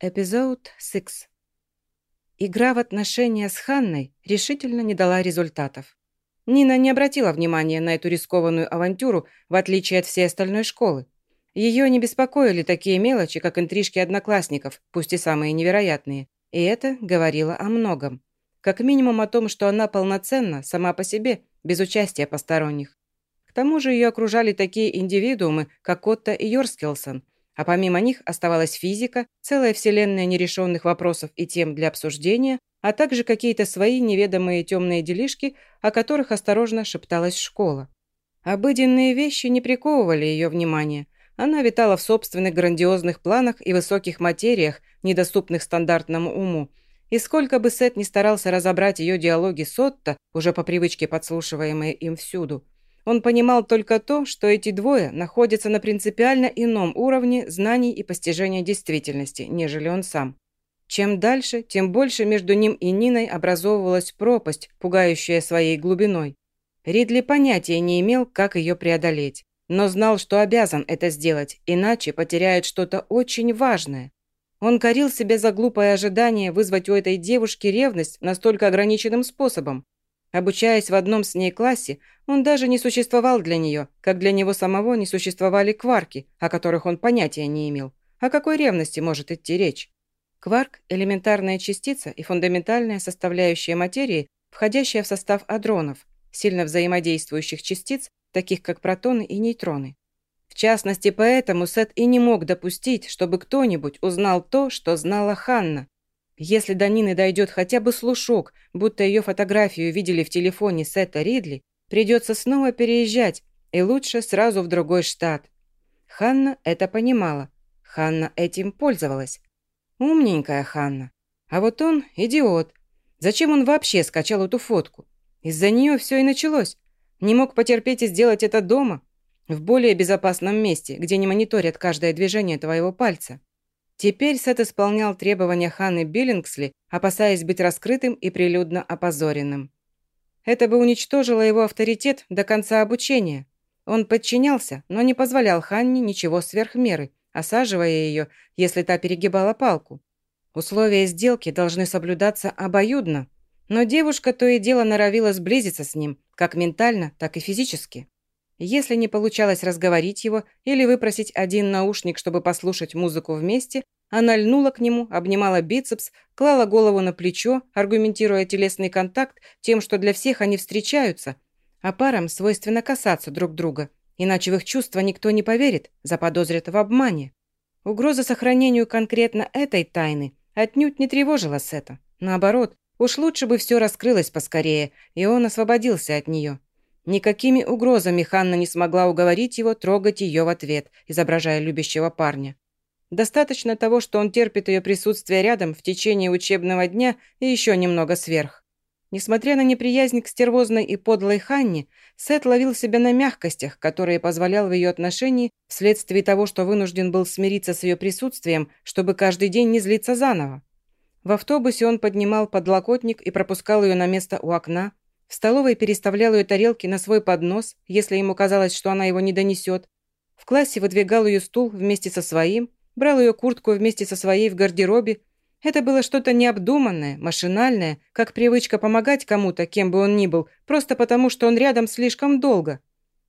Эпизод 6. Игра в отношения с Ханной решительно не дала результатов. Нина не обратила внимания на эту рискованную авантюру, в отличие от всей остальной школы. Ее не беспокоили такие мелочи, как интрижки одноклассников, пусть и самые невероятные. И это говорило о многом. Как минимум о том, что она полноценна, сама по себе, без участия посторонних. К тому же ее окружали такие индивидуумы, как Отто и Йорскелсон – а помимо них оставалась физика, целая вселенная нерешенных вопросов и тем для обсуждения, а также какие-то свои неведомые темные делишки, о которых осторожно шепталась школа. Обыденные вещи не приковывали ее внимание. Она витала в собственных грандиозных планах и высоких материях, недоступных стандартному уму. И сколько бы Сет ни старался разобрать ее диалоги с Отто, уже по привычке подслушиваемые им всюду – он понимал только то, что эти двое находятся на принципиально ином уровне знаний и постижения действительности, нежели он сам. Чем дальше, тем больше между ним и Ниной образовывалась пропасть, пугающая своей глубиной. Ридли понятия не имел, как ее преодолеть, но знал, что обязан это сделать, иначе потеряет что-то очень важное. Он корил себя за глупое ожидание вызвать у этой девушки ревность настолько ограниченным способом, Обучаясь в одном с ней классе, он даже не существовал для нее, как для него самого не существовали кварки, о которых он понятия не имел. О какой ревности может идти речь? Кварк – элементарная частица и фундаментальная составляющая материи, входящая в состав адронов, сильно взаимодействующих частиц, таких как протоны и нейтроны. В частности, поэтому Сет и не мог допустить, чтобы кто-нибудь узнал то, что знала Ханна, если до Нины дойдет хотя бы слушок, будто ее фотографию видели в телефоне Сета Ридли, придется снова переезжать, и лучше сразу в другой штат. Ханна это понимала. Ханна этим пользовалась. Умненькая Ханна. А вот он идиот. Зачем он вообще скачал эту фотку? Из-за нее все и началось. Не мог потерпеть и сделать это дома, в более безопасном месте, где не мониторят каждое движение твоего пальца. Теперь Сет исполнял требования Ханны Биллингсли, опасаясь быть раскрытым и прилюдно опозоренным. Это бы уничтожило его авторитет до конца обучения. Он подчинялся, но не позволял Ханне ничего сверх меры, осаживая ее, если та перегибала палку. Условия сделки должны соблюдаться обоюдно, но девушка то и дело норовила сблизиться с ним, как ментально, так и физически. Если не получалось разговорить его или выпросить один наушник, чтобы послушать музыку вместе, она льнула к нему, обнимала бицепс, клала голову на плечо, аргументируя телесный контакт тем, что для всех они встречаются, а парам свойственно касаться друг друга, иначе в их чувства никто не поверит, заподозрит в обмане. Угроза сохранению конкретно этой тайны отнюдь не тревожила Сета. Наоборот, уж лучше бы все раскрылось поскорее, и он освободился от нее. Никакими угрозами Ханна не смогла уговорить его трогать ее в ответ, изображая любящего парня. Достаточно того, что он терпит ее присутствие рядом в течение учебного дня и еще немного сверх. Несмотря на неприязнь к стервозной и подлой Ханне, Сет ловил себя на мягкостях, которые позволял в ее отношении вследствие того, что вынужден был смириться с ее присутствием, чтобы каждый день не злиться заново. В автобусе он поднимал подлокотник и пропускал ее на место у окна, в столовой переставлял ее тарелки на свой поднос, если ему казалось, что она его не донесет. В классе выдвигал ее стул вместе со своим, брал ее куртку вместе со своей в гардеробе. Это было что-то необдуманное, машинальное, как привычка помогать кому-то, кем бы он ни был, просто потому, что он рядом слишком долго.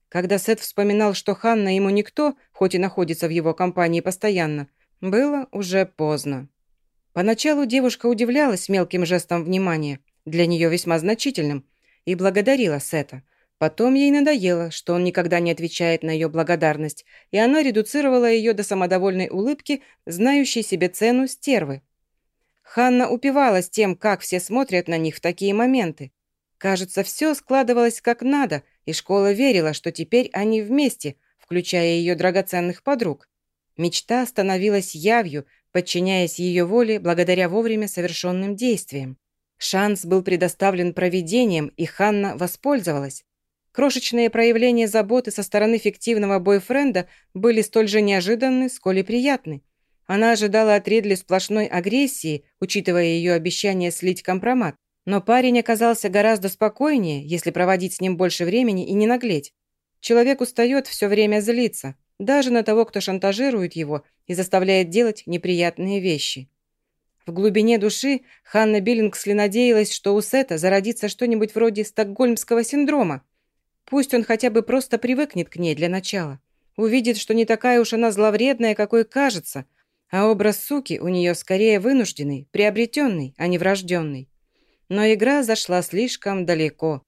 Когда Сет вспоминал, что Ханна ему никто, хоть и находится в его компании постоянно, было уже поздно. Поначалу девушка удивлялась мелким жестом внимания, для нее весьма значительным, и благодарила Сета. Потом ей надоело, что он никогда не отвечает на ее благодарность, и она редуцировала ее до самодовольной улыбки, знающей себе цену стервы. Ханна упивалась тем, как все смотрят на них в такие моменты. Кажется, все складывалось как надо, и школа верила, что теперь они вместе, включая ее драгоценных подруг. Мечта становилась явью, подчиняясь ее воле благодаря вовремя совершенным действиям. Шанс был предоставлен провидением, и Ханна воспользовалась. Крошечные проявления заботы со стороны фиктивного бойфренда были столь же неожиданны, сколь и приятны. Она ожидала от Ридли сплошной агрессии, учитывая ее обещание слить компромат. Но парень оказался гораздо спокойнее, если проводить с ним больше времени и не наглеть. Человек устает все время злиться, даже на того, кто шантажирует его и заставляет делать неприятные вещи. В глубине души Ханна Биллингсли надеялась, что у Сета зародится что-нибудь вроде стокгольмского синдрома. Пусть он хотя бы просто привыкнет к ней для начала. Увидит, что не такая уж она зловредная, какой кажется, а образ суки у нее скорее вынужденный, приобретенный, а не врожденный. Но игра зашла слишком далеко.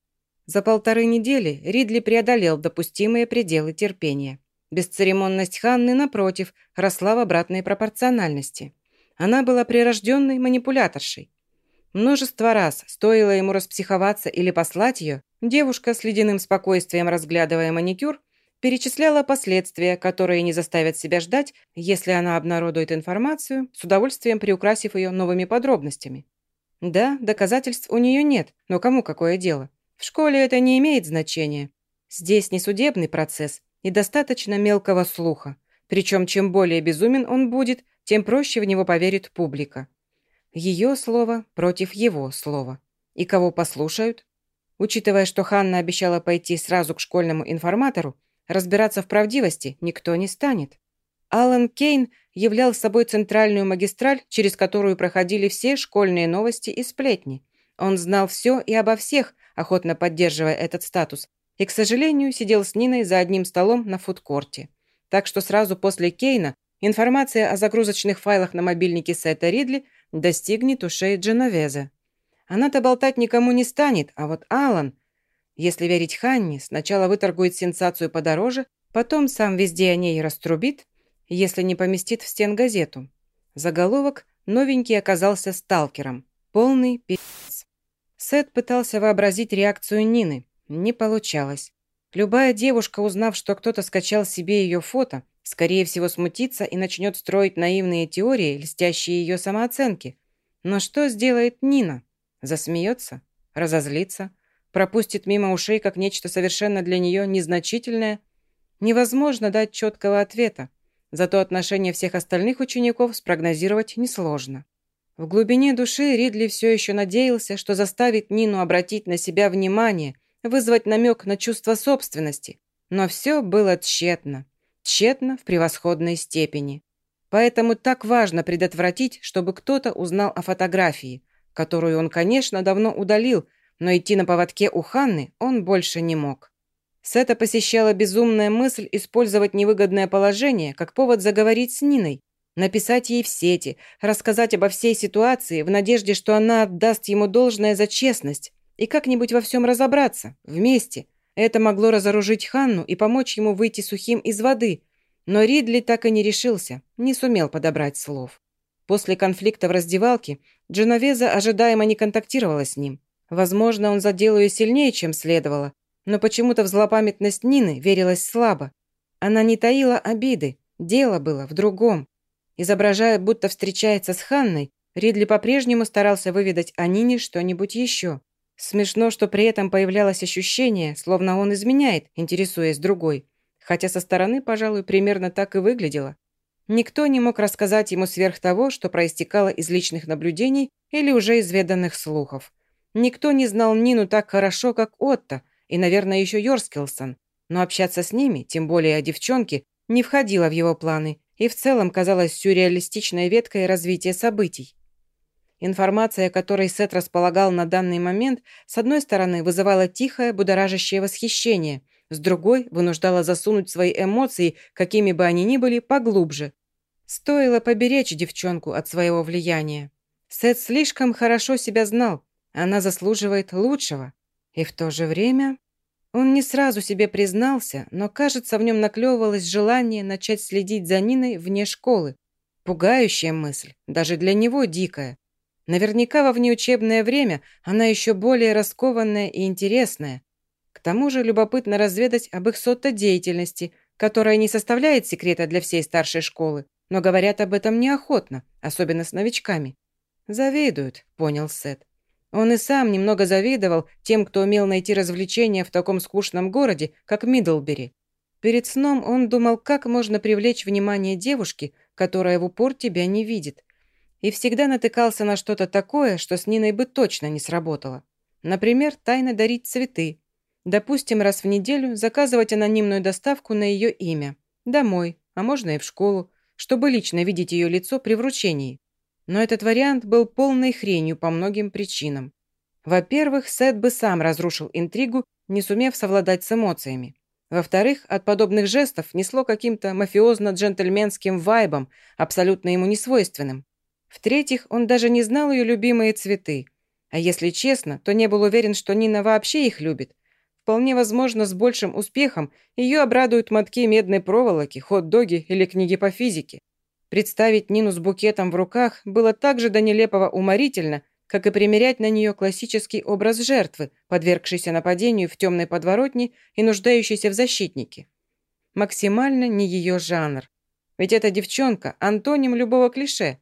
За полторы недели Ридли преодолел допустимые пределы терпения. Бесцеремонность Ханны, напротив, росла в обратной пропорциональности. Она была прирожденной манипуляторшей. Множество раз, стоило ему распсиховаться или послать ее, девушка с ледяным спокойствием, разглядывая маникюр, перечисляла последствия, которые не заставят себя ждать, если она обнародует информацию, с удовольствием приукрасив ее новыми подробностями. Да, доказательств у нее нет, но кому какое дело? В школе это не имеет значения. Здесь не судебный процесс и достаточно мелкого слуха. Причем чем более безумен он будет, тем проще в него поверит публика. Ее слово против его слова. И кого послушают? Учитывая, что Ханна обещала пойти сразу к школьному информатору, разбираться в правдивости никто не станет. Алан Кейн являл собой центральную магистраль, через которую проходили все школьные новости и сплетни. Он знал все и обо всех, охотно поддерживая этот статус, и, к сожалению, сидел с Ниной за одним столом на фудкорте. Так что сразу после Кейна Информация о загрузочных файлах на мобильнике Сета Ридли достигнет ушей Дженовеза. Она-то болтать никому не станет, а вот Алан, если верить Ханни, сначала выторгует сенсацию подороже, потом сам везде о ней раструбит, если не поместит в стен газету. Заголовок «Новенький оказался сталкером». Полный пи***ц. Сет пытался вообразить реакцию Нины. Не получалось. Любая девушка, узнав, что кто-то скачал себе ее фото, Скорее всего, смутится и начнет строить наивные теории, льстящие ее самооценки. Но что сделает Нина? Засмеется? Разозлится? Пропустит мимо ушей как нечто совершенно для нее незначительное? Невозможно дать четкого ответа. Зато отношения всех остальных учеников спрогнозировать несложно. В глубине души Ридли все еще надеялся, что заставит Нину обратить на себя внимание, вызвать намек на чувство собственности. Но все было тщетно. Тщетно в превосходной степени. Поэтому так важно предотвратить, чтобы кто-то узнал о фотографии, которую он, конечно, давно удалил, но идти на поводке у Ханны он больше не мог. Сета посещала безумная мысль использовать невыгодное положение как повод заговорить с Ниной, написать ей в сети, рассказать обо всей ситуации в надежде, что она отдаст ему должное за честность и как-нибудь во всем разобраться, вместе, это могло разоружить Ханну и помочь ему выйти сухим из воды, но Ридли так и не решился, не сумел подобрать слов. После конфликта в раздевалке Дженовеза ожидаемо не контактировала с ним. Возможно, он задел ее сильнее, чем следовало, но почему-то в злопамятность Нины верилась слабо. Она не таила обиды, дело было в другом. Изображая, будто встречается с Ханной, Ридли по-прежнему старался выведать о Нине что-нибудь еще. Смешно, что при этом появлялось ощущение, словно он изменяет, интересуясь другой. Хотя со стороны, пожалуй, примерно так и выглядело. Никто не мог рассказать ему сверх того, что проистекало из личных наблюдений или уже изведанных слухов. Никто не знал Нину так хорошо, как Отто, и, наверное, еще Йорскилсон. Но общаться с ними, тем более о девчонке, не входило в его планы и в целом казалось сюрреалистичной веткой развития событий. Информация, которой Сет располагал на данный момент, с одной стороны вызывала тихое, будоражащее восхищение, с другой вынуждала засунуть свои эмоции, какими бы они ни были, поглубже. Стоило поберечь девчонку от своего влияния. Сет слишком хорошо себя знал, она заслуживает лучшего. И в то же время... Он не сразу себе признался, но, кажется, в нем наклевывалось желание начать следить за Ниной вне школы. Пугающая мысль, даже для него дикая. Наверняка во внеучебное время она еще более раскованная и интересная. К тому же любопытно разведать об их сотто-деятельности, которая не составляет секрета для всей старшей школы, но говорят об этом неохотно, особенно с новичками. «Завидуют», — понял Сет. Он и сам немного завидовал тем, кто умел найти развлечения в таком скучном городе, как Мидлбери. Перед сном он думал, как можно привлечь внимание девушки, которая в упор тебя не видит и всегда натыкался на что-то такое, что с Ниной бы точно не сработало. Например, тайно дарить цветы. Допустим, раз в неделю заказывать анонимную доставку на ее имя. Домой, а можно и в школу, чтобы лично видеть ее лицо при вручении. Но этот вариант был полной хренью по многим причинам. Во-первых, Сет бы сам разрушил интригу, не сумев совладать с эмоциями. Во-вторых, от подобных жестов несло каким-то мафиозно-джентльменским вайбом, абсолютно ему несвойственным. В-третьих, он даже не знал ее любимые цветы. А если честно, то не был уверен, что Нина вообще их любит. Вполне возможно, с большим успехом ее обрадуют мотки медной проволоки, хот-доги или книги по физике. Представить Нину с букетом в руках было так же до нелепого уморительно, как и примерять на нее классический образ жертвы, подвергшейся нападению в темной подворотне и нуждающейся в защитнике. Максимально не ее жанр. Ведь эта девчонка – антоним любого клише.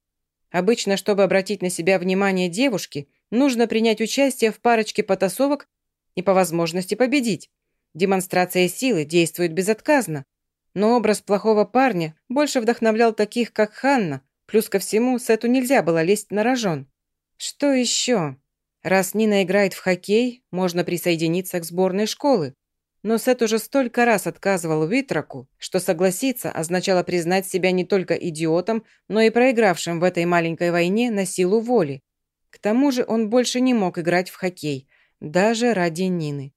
Обычно, чтобы обратить на себя внимание девушки, нужно принять участие в парочке потасовок и по возможности победить. Демонстрация силы действует безотказно, но образ плохого парня больше вдохновлял таких, как Ханна. Плюс ко всему, Сету нельзя было лезть на рожон. Что еще? Раз Нина играет в хоккей, можно присоединиться к сборной школы. Но Сет уже столько раз отказывал Витраку, что согласиться означало признать себя не только идиотом, но и проигравшим в этой маленькой войне на силу воли. К тому же он больше не мог играть в хоккей, даже ради Нины.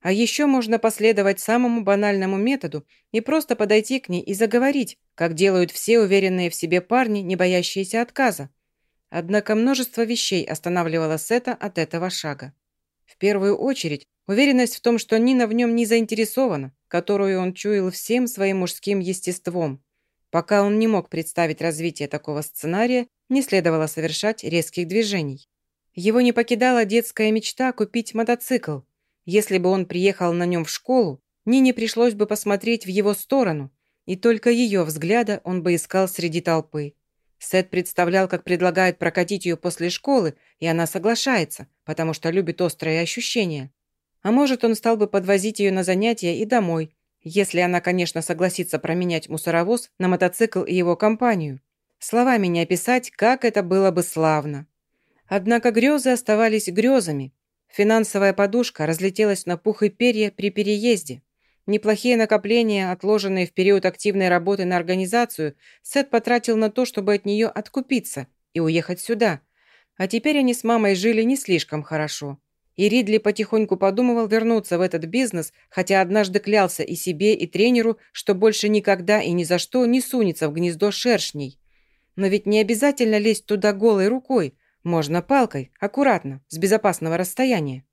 А еще можно последовать самому банальному методу и просто подойти к ней и заговорить, как делают все уверенные в себе парни, не боящиеся отказа. Однако множество вещей останавливало Сета от этого шага. В первую очередь, уверенность в том, что Нина в нем не заинтересована, которую он чуял всем своим мужским естеством. Пока он не мог представить развитие такого сценария, не следовало совершать резких движений. Его не покидала детская мечта купить мотоцикл, если бы он приехал на нем в школу, Нине пришлось бы посмотреть в его сторону, и только ее взгляда он бы искал среди толпы. Сет представлял, как предлагает прокатить ее после школы, и она соглашается, потому что любит острые ощущения. А может, он стал бы подвозить ее на занятия и домой, если она, конечно, согласится променять мусоровоз на мотоцикл и его компанию. Словами не описать, как это было бы славно. Однако грезы оставались грезами, Финансовая подушка разлетелась на пух и перья при переезде. Неплохие накопления, отложенные в период активной работы на организацию, Сет потратил на то, чтобы от нее откупиться и уехать сюда. А теперь они с мамой жили не слишком хорошо. И Ридли потихоньку подумывал вернуться в этот бизнес, хотя однажды клялся и себе, и тренеру, что больше никогда и ни за что не сунется в гнездо шершней. Но ведь не обязательно лезть туда голой рукой. Можно палкой, аккуратно, с безопасного расстояния.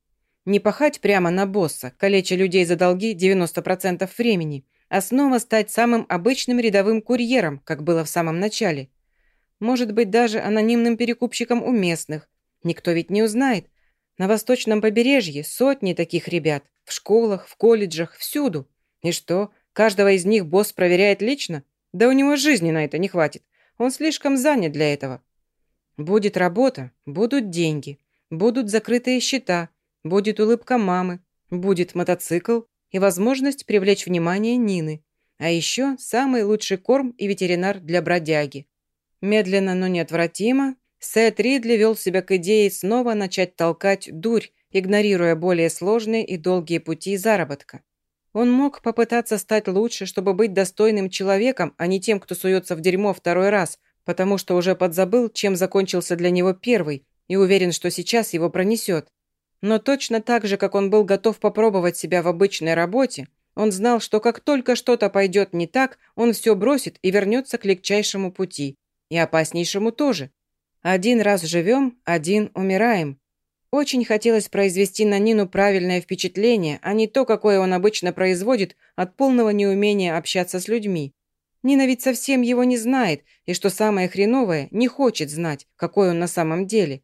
Не пахать прямо на босса, калеча людей за долги 90% времени, а снова стать самым обычным рядовым курьером, как было в самом начале. Может быть, даже анонимным перекупщиком у местных. Никто ведь не узнает. На восточном побережье сотни таких ребят. В школах, в колледжах, всюду. И что, каждого из них босс проверяет лично? Да у него жизни на это не хватит. Он слишком занят для этого. Будет работа, будут деньги, будут закрытые счета, будет улыбка мамы, будет мотоцикл и возможность привлечь внимание Нины. А еще самый лучший корм и ветеринар для бродяги. Медленно, но неотвратимо, Сет Ридли вел себя к идее снова начать толкать дурь, игнорируя более сложные и долгие пути заработка. Он мог попытаться стать лучше, чтобы быть достойным человеком, а не тем, кто суется в дерьмо второй раз, потому что уже подзабыл, чем закончился для него первый, и уверен, что сейчас его пронесет. Но точно так же, как он был готов попробовать себя в обычной работе, он знал, что как только что-то пойдет не так, он все бросит и вернется к легчайшему пути. И опаснейшему тоже. Один раз живем, один умираем. Очень хотелось произвести на Нину правильное впечатление, а не то, какое он обычно производит от полного неумения общаться с людьми. Нина ведь совсем его не знает, и, что самое хреновое, не хочет знать, какой он на самом деле.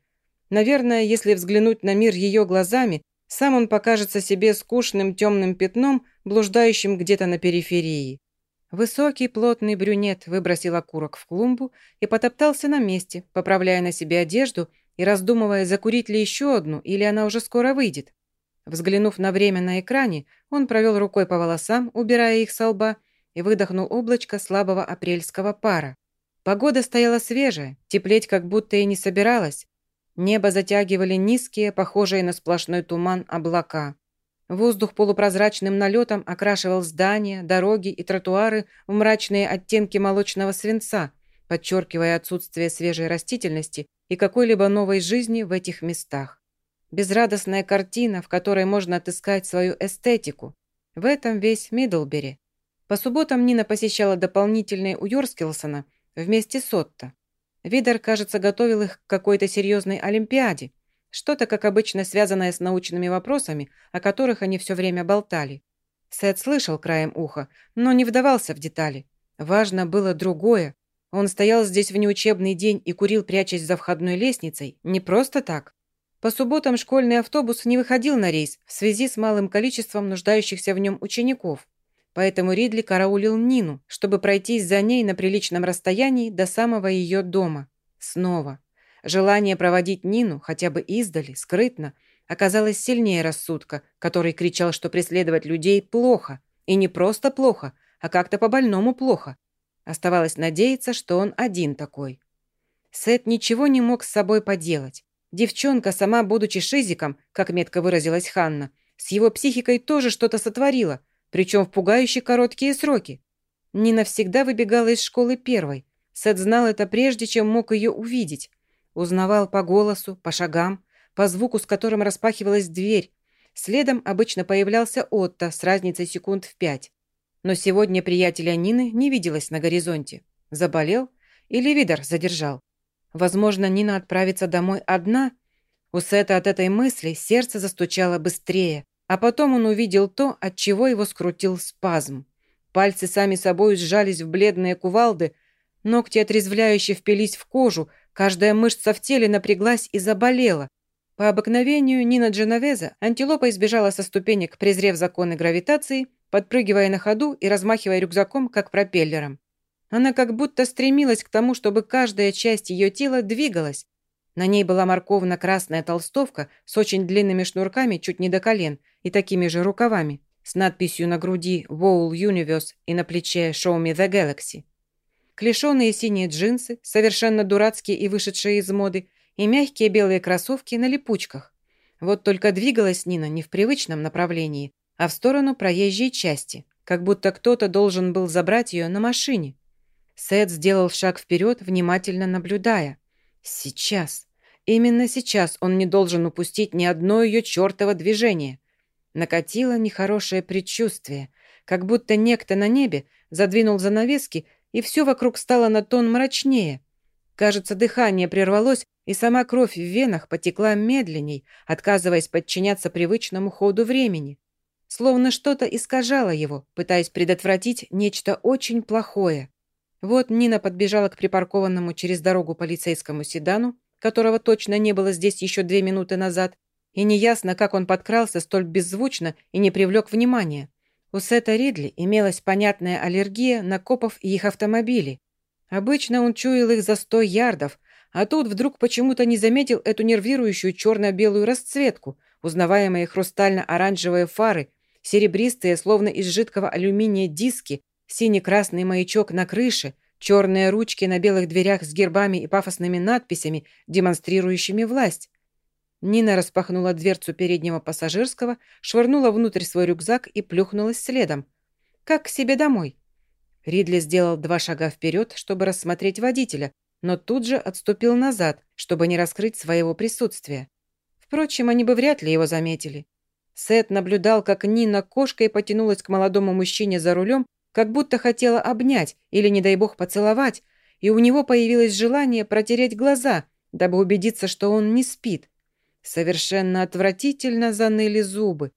Наверное, если взглянуть на мир ее глазами, сам он покажется себе скучным темным пятном, блуждающим где-то на периферии. Высокий, плотный брюнет выбросил окурок в клумбу и потоптался на месте, поправляя на себе одежду и раздумывая, закурить ли еще одну, или она уже скоро выйдет. Взглянув на время на экране, он провел рукой по волосам, убирая их со лба, и выдохнул облачко слабого апрельского пара. Погода стояла свежая, теплеть как будто и не собиралась. Небо затягивали низкие, похожие на сплошной туман, облака. Воздух полупрозрачным налетом окрашивал здания, дороги и тротуары в мрачные оттенки молочного свинца, подчеркивая отсутствие свежей растительности и какой-либо новой жизни в этих местах. Безрадостная картина, в которой можно отыскать свою эстетику. В этом весь Мидлбери. По субботам Нина посещала дополнительные у Йорскилсона вместе с Отто. Видер, кажется, готовил их к какой-то серьезной олимпиаде. Что-то, как обычно, связанное с научными вопросами, о которых они все время болтали. Сет слышал краем уха, но не вдавался в детали. Важно было другое. Он стоял здесь в неучебный день и курил, прячась за входной лестницей, не просто так. По субботам школьный автобус не выходил на рейс в связи с малым количеством нуждающихся в нем учеников. Поэтому Ридли караулил Нину, чтобы пройтись за ней на приличном расстоянии до самого ее дома. Снова. Желание проводить Нину хотя бы издали, скрытно, оказалось сильнее рассудка, который кричал, что преследовать людей плохо. И не просто плохо, а как-то по-больному плохо. Оставалось надеяться, что он один такой. Сет ничего не мог с собой поделать. Девчонка, сама будучи шизиком, как метко выразилась Ханна, с его психикой тоже что-то сотворила, причем в пугающие короткие сроки. Нина всегда выбегала из школы первой. Сет знал это прежде, чем мог ее увидеть. Узнавал по голосу, по шагам, по звуку, с которым распахивалась дверь. Следом обычно появлялся Отто с разницей секунд в пять. Но сегодня приятеля Нины не виделось на горизонте. Заболел или Видер задержал. Возможно, Нина отправится домой одна. У Сета от этой мысли сердце застучало быстрее, а потом он увидел то, от чего его скрутил спазм. Пальцы сами собой сжались в бледные кувалды, ногти отрезвляюще впились в кожу, каждая мышца в теле напряглась и заболела. По обыкновению Нина Дженовеза антилопа избежала со ступенек, презрев законы гравитации, подпрыгивая на ходу и размахивая рюкзаком, как пропеллером. Она как будто стремилась к тому, чтобы каждая часть ее тела двигалась. На ней была морковно-красная толстовка с очень длинными шнурками чуть не до колен и такими же рукавами, с надписью на груди «Wall Universe» и на плече «Show me the Galaxy». Клешеные синие джинсы, совершенно дурацкие и вышедшие из моды, и мягкие белые кроссовки на липучках. Вот только двигалась Нина не в привычном направлении, а в сторону проезжей части, как будто кто-то должен был забрать ее на машине. Сет сделал шаг вперед, внимательно наблюдая. Сейчас. Именно сейчас он не должен упустить ни одно ее чертово движение. Накатило нехорошее предчувствие, как будто некто на небе задвинул занавески, и все вокруг стало на тон мрачнее. Кажется, дыхание прервалось, и сама кровь в венах потекла медленней, отказываясь подчиняться привычному ходу времени. Словно что-то искажало его, пытаясь предотвратить нечто очень плохое. Вот Нина подбежала к припаркованному через дорогу полицейскому седану, которого точно не было здесь еще две минуты назад, и неясно, как он подкрался столь беззвучно и не привлек внимания. У Сета Ридли имелась понятная аллергия на копов и их автомобили. Обычно он чуял их за сто ярдов, а тут вдруг почему-то не заметил эту нервирующую черно-белую расцветку, узнаваемые хрустально-оранжевые фары, серебристые, словно из жидкого алюминия диски, синий-красный маячок на крыше, черные ручки на белых дверях с гербами и пафосными надписями, демонстрирующими власть. Нина распахнула дверцу переднего пассажирского, швырнула внутрь свой рюкзак и плюхнулась следом. «Как к себе домой?» Ридли сделал два шага вперед, чтобы рассмотреть водителя, но тут же отступил назад, чтобы не раскрыть своего присутствия. Впрочем, они бы вряд ли его заметили. Сет наблюдал, как Нина кошкой потянулась к молодому мужчине за рулем как будто хотела обнять или, не дай бог, поцеловать, и у него появилось желание протереть глаза, дабы убедиться, что он не спит. Совершенно отвратительно заныли зубы.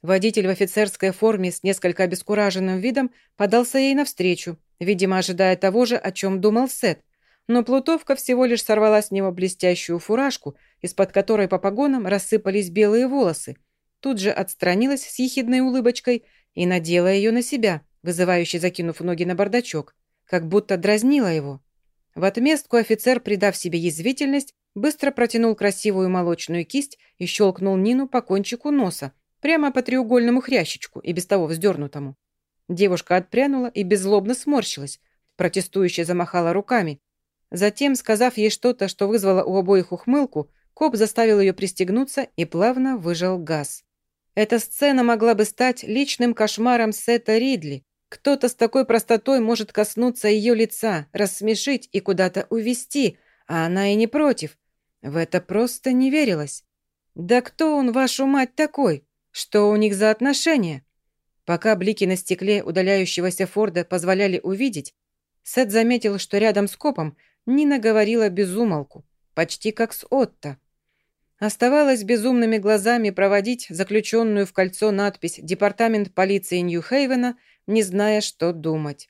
Водитель в офицерской форме с несколько обескураженным видом подался ей навстречу, видимо, ожидая того же, о чем думал Сет. Но плутовка всего лишь сорвала с него блестящую фуражку, из-под которой по погонам рассыпались белые волосы. Тут же отстранилась с ехидной улыбочкой и надела ее на себя – вызывающе закинув ноги на бардачок, как будто дразнила его. В отместку офицер, придав себе язвительность, быстро протянул красивую молочную кисть и щелкнул Нину по кончику носа, прямо по треугольному хрящичку и без того вздернутому. Девушка отпрянула и беззлобно сморщилась, протестующе замахала руками. Затем, сказав ей что-то, что вызвало у обоих ухмылку, коп заставил ее пристегнуться и плавно выжал газ. Эта сцена могла бы стать личным кошмаром Сета Ридли, Кто-то с такой простотой может коснуться ее лица, рассмешить и куда-то увести, а она и не против. В это просто не верилось. Да кто он, вашу мать, такой? Что у них за отношения? Пока блики на стекле удаляющегося Форда позволяли увидеть, Сет заметил, что рядом с копом Нина говорила безумолку, почти как с Отто. Оставалось безумными глазами проводить заключенную в кольцо надпись «Департамент полиции Нью-Хейвена», не зная, что думать.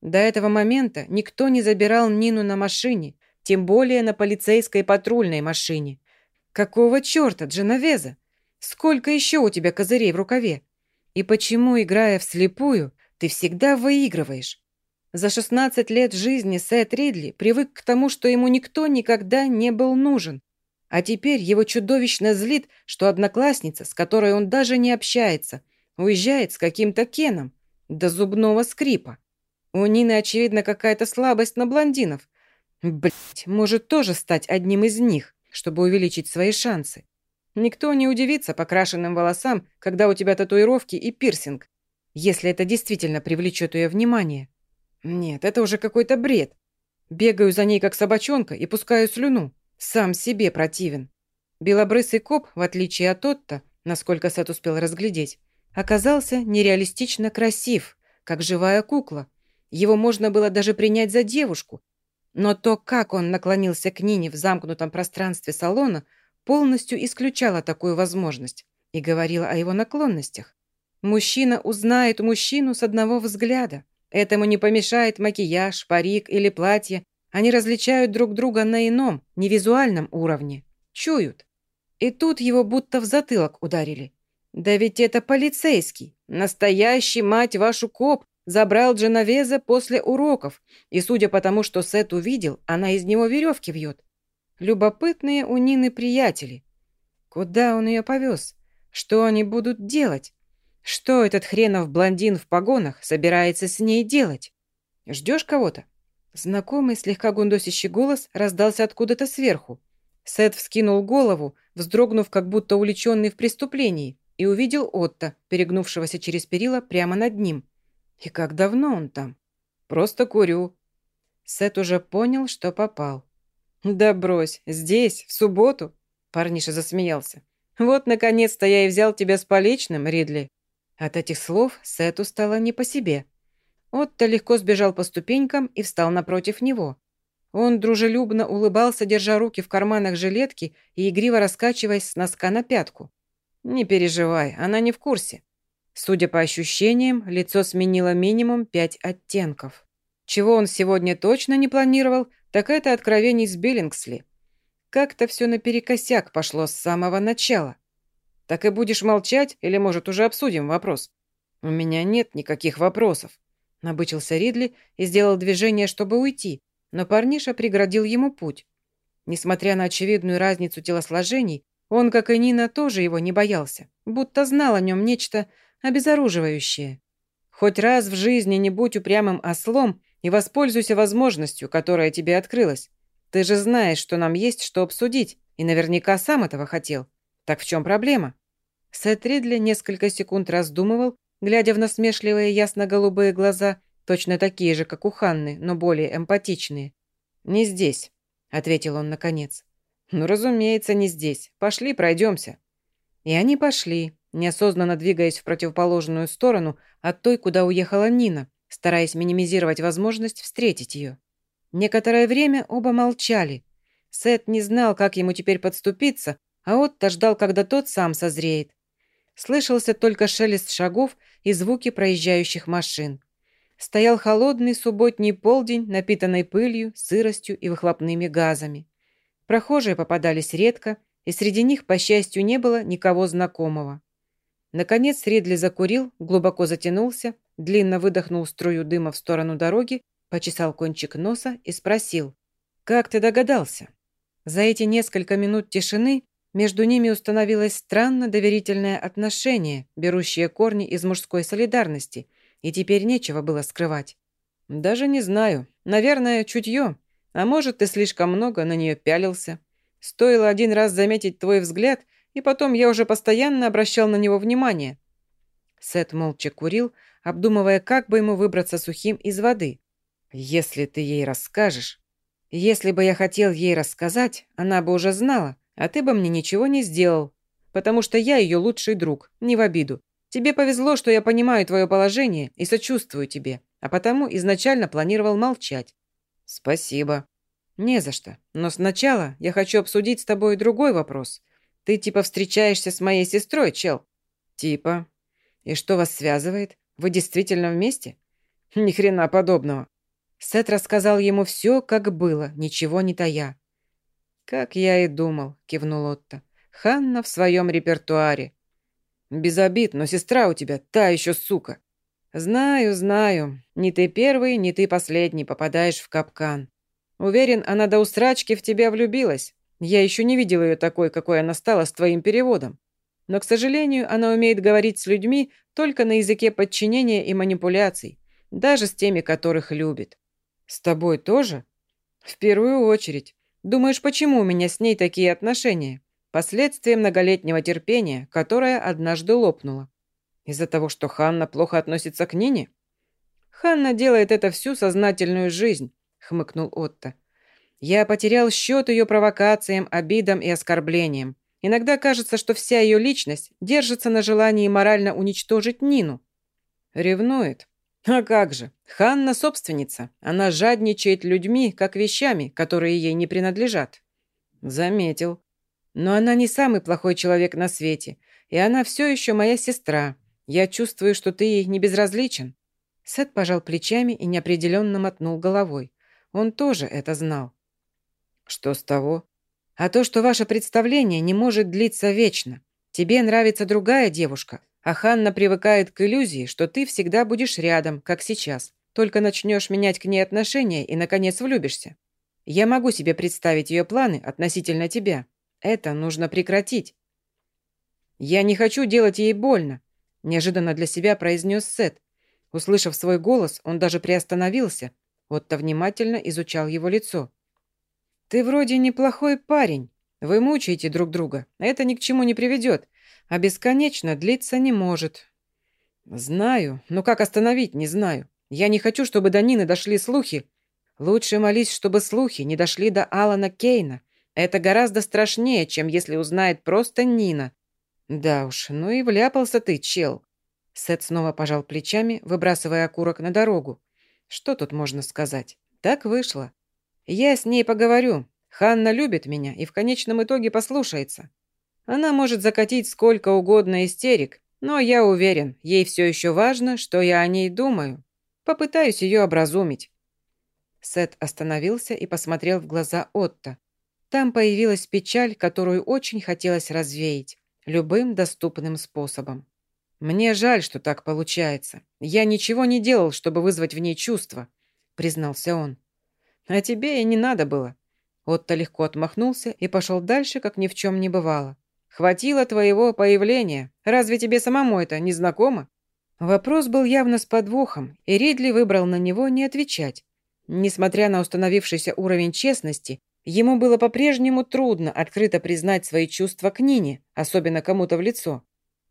До этого момента никто не забирал Нину на машине, тем более на полицейской патрульной машине. Какого черта, Дженовеза? Сколько еще у тебя козырей в рукаве? И почему, играя вслепую, ты всегда выигрываешь? За 16 лет жизни Сет Ридли привык к тому, что ему никто никогда не был нужен. А теперь его чудовищно злит, что одноклассница, с которой он даже не общается, уезжает с каким-то Кеном до зубного скрипа. У Нины, очевидно, какая-то слабость на блондинов. Блять, может тоже стать одним из них, чтобы увеличить свои шансы. Никто не удивится покрашенным волосам, когда у тебя татуировки и пирсинг, если это действительно привлечет ее внимание. Нет, это уже какой-то бред. Бегаю за ней, как собачонка, и пускаю слюну. Сам себе противен. Белобрысый коп, в отличие от Отто, насколько Сет успел разглядеть, оказался нереалистично красив, как живая кукла. Его можно было даже принять за девушку. Но то, как он наклонился к Нине в замкнутом пространстве салона, полностью исключало такую возможность и говорило о его наклонностях. Мужчина узнает мужчину с одного взгляда. Этому не помешает макияж, парик или платье. Они различают друг друга на ином, невизуальном уровне. Чуют. И тут его будто в затылок ударили. Да ведь это полицейский. Настоящий, мать вашу, коп. Забрал Дженовеза после уроков. И судя по тому, что Сет увидел, она из него веревки вьет. Любопытные у Нины приятели. Куда он ее повез? Что они будут делать? Что этот хренов блондин в погонах собирается с ней делать? Ждешь кого-то? Знакомый, слегка гундосящий голос раздался откуда-то сверху. Сет вскинул голову, вздрогнув, как будто уличенный в преступлении, и увидел Отто, перегнувшегося через перила прямо над ним. И как давно он там? Просто курю. Сет уже понял, что попал. «Да брось, здесь, в субботу?» Парниша засмеялся. «Вот, наконец-то я и взял тебя с поличным, Ридли». От этих слов Сету стало не по себе. Отто легко сбежал по ступенькам и встал напротив него. Он дружелюбно улыбался, держа руки в карманах жилетки и игриво раскачиваясь с носка на пятку. «Не переживай, она не в курсе». Судя по ощущениям, лицо сменило минимум пять оттенков. Чего он сегодня точно не планировал, так это откровений с Биллингсли. Как-то все наперекосяк пошло с самого начала. Так и будешь молчать или, может, уже обсудим вопрос?» «У меня нет никаких вопросов», – набычился Ридли и сделал движение, чтобы уйти, но парниша преградил ему путь. Несмотря на очевидную разницу телосложений, он, как и Нина, тоже его не боялся, будто знал о нем нечто обезоруживающее. «Хоть раз в жизни не будь упрямым ослом и воспользуйся возможностью, которая тебе открылась. Ты же знаешь, что нам есть что обсудить, и наверняка сам этого хотел. Так в чем проблема?» Сет Ридли несколько секунд раздумывал, глядя в насмешливые ясно-голубые глаза, точно такие же, как у Ханны, но более эмпатичные. «Не здесь», — ответил он наконец. «Ну, разумеется, не здесь. Пошли, пройдемся». И они пошли, неосознанно двигаясь в противоположную сторону от той, куда уехала Нина, стараясь минимизировать возможность встретить ее. Некоторое время оба молчали. Сет не знал, как ему теперь подступиться, а Отто ждал, когда тот сам созреет. Слышался только шелест шагов и звуки проезжающих машин. Стоял холодный субботний полдень, напитанный пылью, сыростью и выхлопными газами. Прохожие попадались редко, и среди них, по счастью, не было никого знакомого. Наконец Редли закурил, глубоко затянулся, длинно выдохнул струю дыма в сторону дороги, почесал кончик носа и спросил. «Как ты догадался?» За эти несколько минут тишины между ними установилось странно доверительное отношение, берущее корни из мужской солидарности, и теперь нечего было скрывать. «Даже не знаю. Наверное, чутье. А может, ты слишком много на нее пялился. Стоило один раз заметить твой взгляд, и потом я уже постоянно обращал на него внимание». Сет молча курил, обдумывая, как бы ему выбраться сухим из воды. «Если ты ей расскажешь...» «Если бы я хотел ей рассказать, она бы уже знала, а ты бы мне ничего не сделал, потому что я ее лучший друг, не в обиду. Тебе повезло, что я понимаю твое положение и сочувствую тебе, а потому изначально планировал молчать». «Спасибо». «Не за что. Но сначала я хочу обсудить с тобой другой вопрос. Ты типа встречаешься с моей сестрой, чел?» «Типа. И что вас связывает? Вы действительно вместе?» «Ни хрена подобного». Сет рассказал ему все, как было, ничего не тая. «Как я и думал», — кивнул Отто. «Ханна в своем репертуаре». «Без обид, но сестра у тебя та еще сука». «Знаю, знаю. Не ты первый, не ты последний попадаешь в капкан. Уверен, она до усрачки в тебя влюбилась. Я еще не видел ее такой, какой она стала с твоим переводом. Но, к сожалению, она умеет говорить с людьми только на языке подчинения и манипуляций, даже с теми, которых любит. С тобой тоже? В первую очередь. Думаешь, почему у меня с ней такие отношения? Последствия многолетнего терпения, которое однажды лопнуло. Из-за того, что Ханна плохо относится к Нине? Ханна делает это всю сознательную жизнь, хмыкнул Отто. Я потерял счет ее провокациям, обидам и оскорблениям. Иногда кажется, что вся ее личность держится на желании морально уничтожить Нину. Ревнует. А как же? Ханна собственница. Она жадничает людьми, как вещами, которые ей не принадлежат. Заметил. Но она не самый плохой человек на свете, и она все еще моя сестра. Я чувствую, что ты ей не безразличен. Сет пожал плечами и неопределенно мотнул головой. Он тоже это знал. Что с того? А то, что ваше представление не может длиться вечно. Тебе нравится другая девушка, а Ханна привыкает к иллюзии, что ты всегда будешь рядом, как сейчас. Только начнешь менять к ней отношения и, наконец, влюбишься. Я могу себе представить ее планы относительно тебя. Это нужно прекратить. Я не хочу делать ей больно, неожиданно для себя произнес Сет. Услышав свой голос, он даже приостановился. Отто внимательно изучал его лицо. «Ты вроде неплохой парень. Вы мучаете друг друга. Это ни к чему не приведет, а бесконечно длиться не может». «Знаю, но как остановить, не знаю. Я не хочу, чтобы до Нины дошли слухи. Лучше молись, чтобы слухи не дошли до Алана Кейна. Это гораздо страшнее, чем если узнает просто Нина. Да уж, ну и вляпался ты, чел». Сет снова пожал плечами, выбрасывая окурок на дорогу. «Что тут можно сказать? Так вышло. Я с ней поговорю. Ханна любит меня и в конечном итоге послушается. Она может закатить сколько угодно истерик, но я уверен, ей все еще важно, что я о ней думаю. Попытаюсь ее образумить». Сет остановился и посмотрел в глаза Отто. Там появилась печаль, которую очень хотелось развеять, любым доступным способом. «Мне жаль, что так получается. Я ничего не делал, чтобы вызвать в ней чувства», — признался он. А тебе и не надо было». Отто легко отмахнулся и пошел дальше, как ни в чем не бывало. «Хватило твоего появления. Разве тебе самому это не знакомо?» Вопрос был явно с подвохом, и Ридли выбрал на него не отвечать. Несмотря на установившийся уровень честности, ему было по-прежнему трудно открыто признать свои чувства к Нине, особенно кому-то в лицо.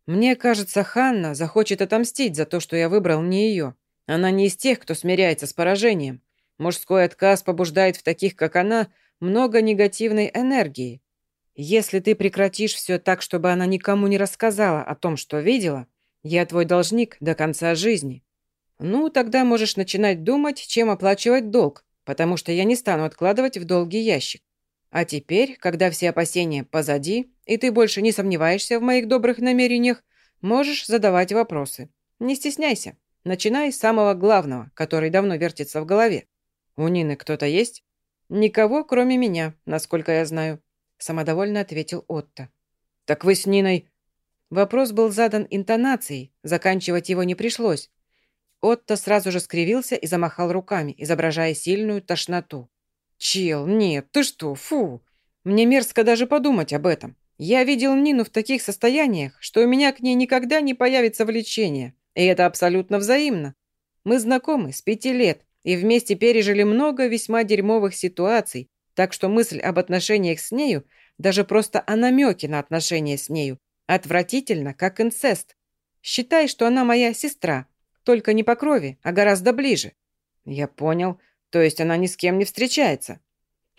«Мне кажется, Ханна захочет отомстить за то, что я выбрал не ее. Она не из тех, кто смиряется с поражением. Мужской отказ побуждает в таких, как она, много негативной энергии. Если ты прекратишь все так, чтобы она никому не рассказала о том, что видела, я твой должник до конца жизни. Ну, тогда можешь начинать думать, чем оплачивать долг, потому что я не стану откладывать в долгий ящик. А теперь, когда все опасения позади, и ты больше не сомневаешься в моих добрых намерениях, можешь задавать вопросы. Не стесняйся. Начинай с самого главного, который давно вертится в голове. «У Нины кто-то есть?» «Никого, кроме меня, насколько я знаю», – самодовольно ответил Отто. «Так вы с Ниной...» Вопрос был задан интонацией, заканчивать его не пришлось. Отто сразу же скривился и замахал руками, изображая сильную тошноту. «Чел, нет, ты что, фу! Мне мерзко даже подумать об этом. Я видел Нину в таких состояниях, что у меня к ней никогда не появится влечение, и это абсолютно взаимно. Мы знакомы с пяти лет, и вместе пережили много весьма дерьмовых ситуаций, так что мысль об отношениях с нею, даже просто о намеке на отношения с нею, отвратительно, как инцест. Считай, что она моя сестра. Только не по крови, а гораздо ближе». «Я понял. То есть она ни с кем не встречается?»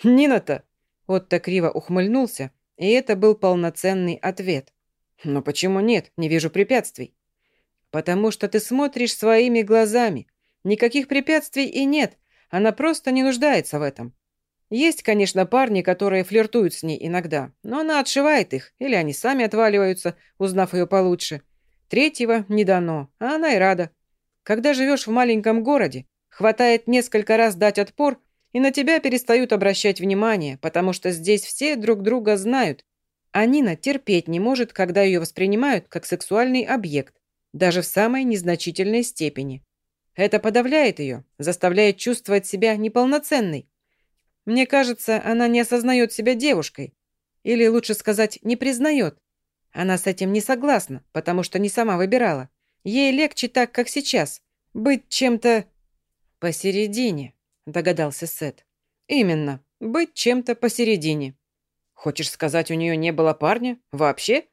«Нина-то!» Отто криво ухмыльнулся, и это был полноценный ответ. «Но почему нет? Не вижу препятствий». «Потому что ты смотришь своими глазами. Никаких препятствий и нет. Она просто не нуждается в этом. Есть, конечно, парни, которые флиртуют с ней иногда, но она отшивает их, или они сами отваливаются, узнав ее получше. Третьего не дано, а она и рада. Когда живешь в маленьком городе, хватает несколько раз дать отпор, и на тебя перестают обращать внимание, потому что здесь все друг друга знают. А Нина терпеть не может, когда ее воспринимают как сексуальный объект, даже в самой незначительной степени. Это подавляет ее, заставляет чувствовать себя неполноценной. Мне кажется, она не осознает себя девушкой. Или, лучше сказать, не признает. Она с этим не согласна, потому что не сама выбирала. Ей легче так, как сейчас. Быть чем-то посередине, догадался Сет. Именно, быть чем-то посередине. Хочешь сказать, у нее не было парня? Вообще?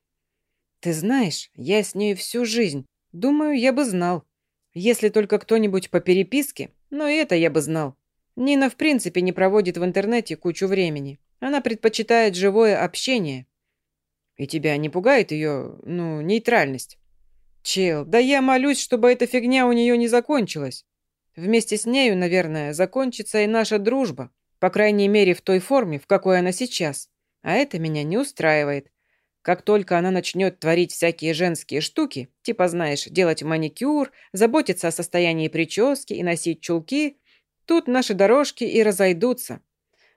Ты знаешь, я с ней всю жизнь. Думаю, я бы знал. Если только кто-нибудь по переписке, но и это я бы знал. Нина в принципе не проводит в интернете кучу времени. Она предпочитает живое общение. И тебя не пугает ее, ну, нейтральность? Чел, да я молюсь, чтобы эта фигня у нее не закончилась. Вместе с нею, наверное, закончится и наша дружба. По крайней мере, в той форме, в какой она сейчас. А это меня не устраивает. Как только она начнет творить всякие женские штуки, типа, знаешь, делать маникюр, заботиться о состоянии прически и носить чулки, тут наши дорожки и разойдутся.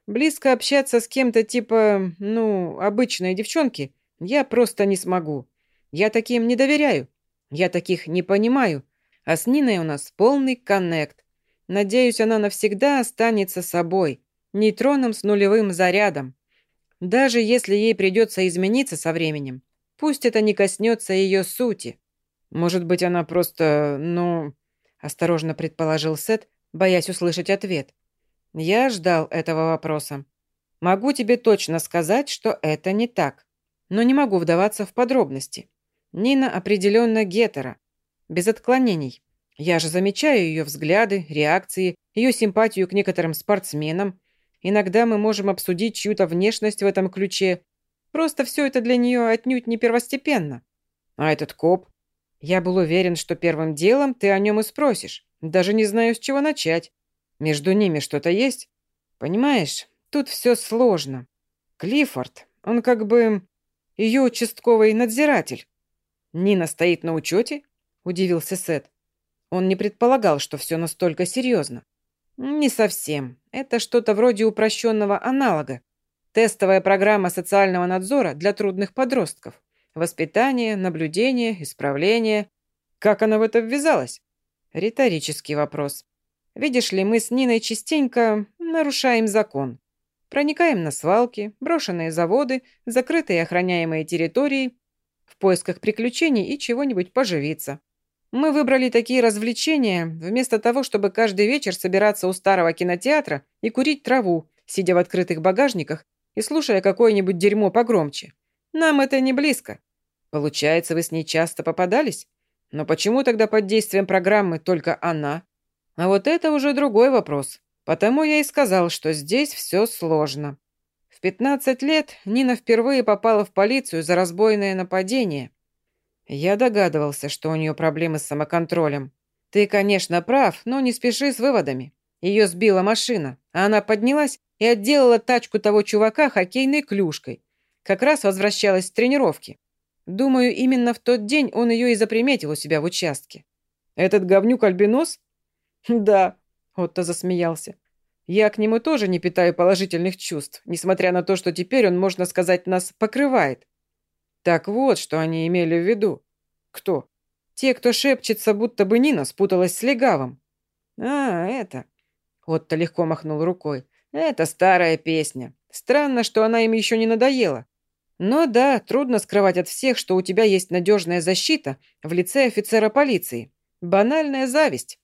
Близко общаться с кем-то типа, ну, обычной девчонки я просто не смогу. Я таким не доверяю. Я таких не понимаю. А с Ниной у нас полный коннект. Надеюсь, она навсегда останется собой, нейтроном с нулевым зарядом. Даже если ей придется измениться со временем, пусть это не коснется ее сути. Может быть, она просто, ну...» Осторожно предположил Сет, боясь услышать ответ. «Я ждал этого вопроса. Могу тебе точно сказать, что это не так. Но не могу вдаваться в подробности. Нина определенно гетера. Без отклонений. Я же замечаю ее взгляды, реакции, ее симпатию к некоторым спортсменам, Иногда мы можем обсудить чью-то внешность в этом ключе. Просто все это для нее отнюдь не первостепенно. А этот коп? Я был уверен, что первым делом ты о нем и спросишь. Даже не знаю, с чего начать. Между ними что-то есть? Понимаешь, тут все сложно. Клиффорд, он как бы ее участковый надзиратель. Нина стоит на учете? Удивился Сет. Он не предполагал, что все настолько серьезно. Не совсем. Это что-то вроде упрощенного аналога. Тестовая программа социального надзора для трудных подростков. Воспитание, наблюдение, исправление. Как она в это ввязалась? Риторический вопрос. Видишь ли, мы с Ниной частенько нарушаем закон. Проникаем на свалки, брошенные заводы, закрытые охраняемые территории в поисках приключений и чего-нибудь поживиться. Мы выбрали такие развлечения, вместо того, чтобы каждый вечер собираться у старого кинотеатра и курить траву, сидя в открытых багажниках и слушая какое-нибудь дерьмо погромче. Нам это не близко. Получается, вы с ней часто попадались? Но почему тогда под действием программы только она? А вот это уже другой вопрос. Потому я и сказал, что здесь все сложно. В 15 лет Нина впервые попала в полицию за разбойное нападение. Я догадывался, что у нее проблемы с самоконтролем. Ты, конечно, прав, но не спеши с выводами. Ее сбила машина, а она поднялась и отделала тачку того чувака хоккейной клюшкой. Как раз возвращалась с тренировки. Думаю, именно в тот день он ее и заприметил у себя в участке. «Этот говнюк-альбинос?» «Да», — Отто засмеялся. «Я к нему тоже не питаю положительных чувств, несмотря на то, что теперь он, можно сказать, нас покрывает. Так вот, что они имели в виду. Кто? Те, кто шепчется, будто бы Нина спуталась с легавым. А, это... Отто легко махнул рукой. Это старая песня. Странно, что она им еще не надоела. Но да, трудно скрывать от всех, что у тебя есть надежная защита в лице офицера полиции. Банальная зависть.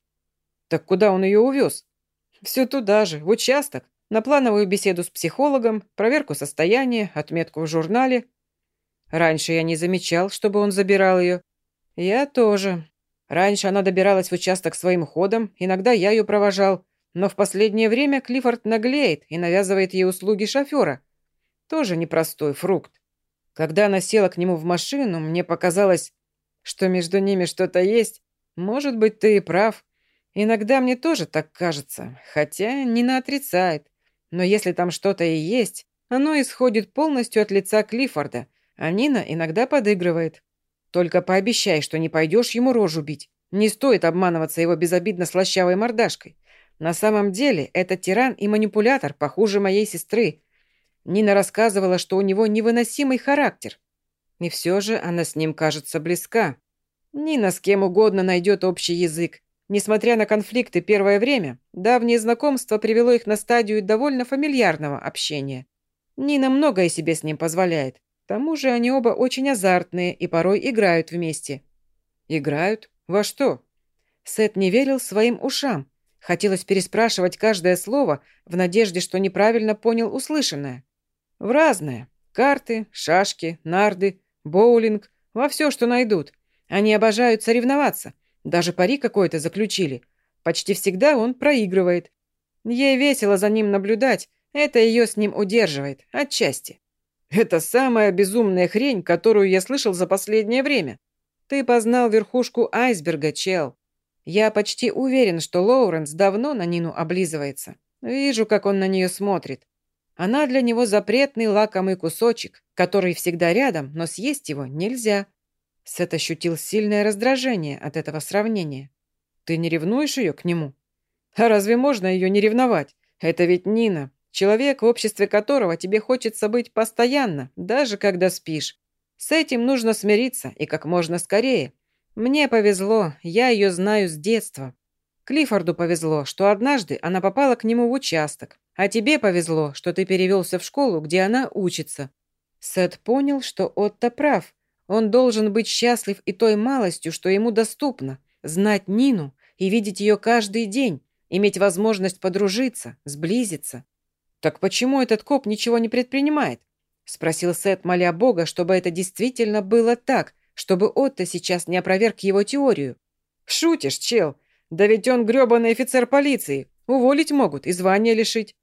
Так куда он ее увез? Все туда же, в участок, на плановую беседу с психологом, проверку состояния, отметку в журнале. Раньше я не замечал, чтобы он забирал ее. Я тоже. Раньше она добиралась в участок своим ходом, иногда я ее провожал, но в последнее время Клиффорд наглеет и навязывает ей услуги шофера. Тоже непростой фрукт. Когда она села к нему в машину, мне показалось, что между ними что-то есть. Может быть, ты и прав. Иногда мне тоже так кажется, хотя Нина отрицает. Но если там что-то и есть, оно исходит полностью от лица Клиффорда, а Нина иногда подыгрывает. Только пообещай, что не пойдешь ему рожу бить. Не стоит обманываться его безобидно слащавой мордашкой. На самом деле, это тиран и манипулятор, похуже моей сестры. Нина рассказывала, что у него невыносимый характер. И все же она с ним кажется близка. Нина с кем угодно найдет общий язык. Несмотря на конфликты первое время, давнее знакомство привело их на стадию довольно фамильярного общения. Нина многое себе с ним позволяет. К тому же они оба очень азартные и порой играют вместе. Играют? Во что? Сет не верил своим ушам. Хотелось переспрашивать каждое слово в надежде, что неправильно понял услышанное. В разное. Карты, шашки, нарды, боулинг, во все, что найдут. Они обожают соревноваться. Даже пари какое-то заключили. Почти всегда он проигрывает. Ей весело за ним наблюдать. Это ее с ним удерживает. Отчасти. Это самая безумная хрень, которую я слышал за последнее время. Ты познал верхушку айсберга, чел. Я почти уверен, что Лоуренс давно на Нину облизывается. Вижу, как он на нее смотрит. Она для него запретный лакомый кусочек, который всегда рядом, но съесть его нельзя. Сет ощутил сильное раздражение от этого сравнения. «Ты не ревнуешь ее к нему?» «А разве можно ее не ревновать? Это ведь Нина, человек, в обществе которого тебе хочется быть постоянно, даже когда спишь. С этим нужно смириться и как можно скорее. Мне повезло, я ее знаю с детства. Клиффорду повезло, что однажды она попала к нему в участок, а тебе повезло, что ты перевелся в школу, где она учится». Сет понял, что Отто прав. Он должен быть счастлив и той малостью, что ему доступно, знать Нину и видеть ее каждый день, иметь возможность подружиться, сблизиться. «Так почему этот коп ничего не предпринимает?» – спросил Сет, моля Бога, чтобы это действительно было так, чтобы Отто сейчас не опроверг его теорию. «Шутишь, чел? Да ведь он грёбаный офицер полиции. Уволить могут и звание лишить».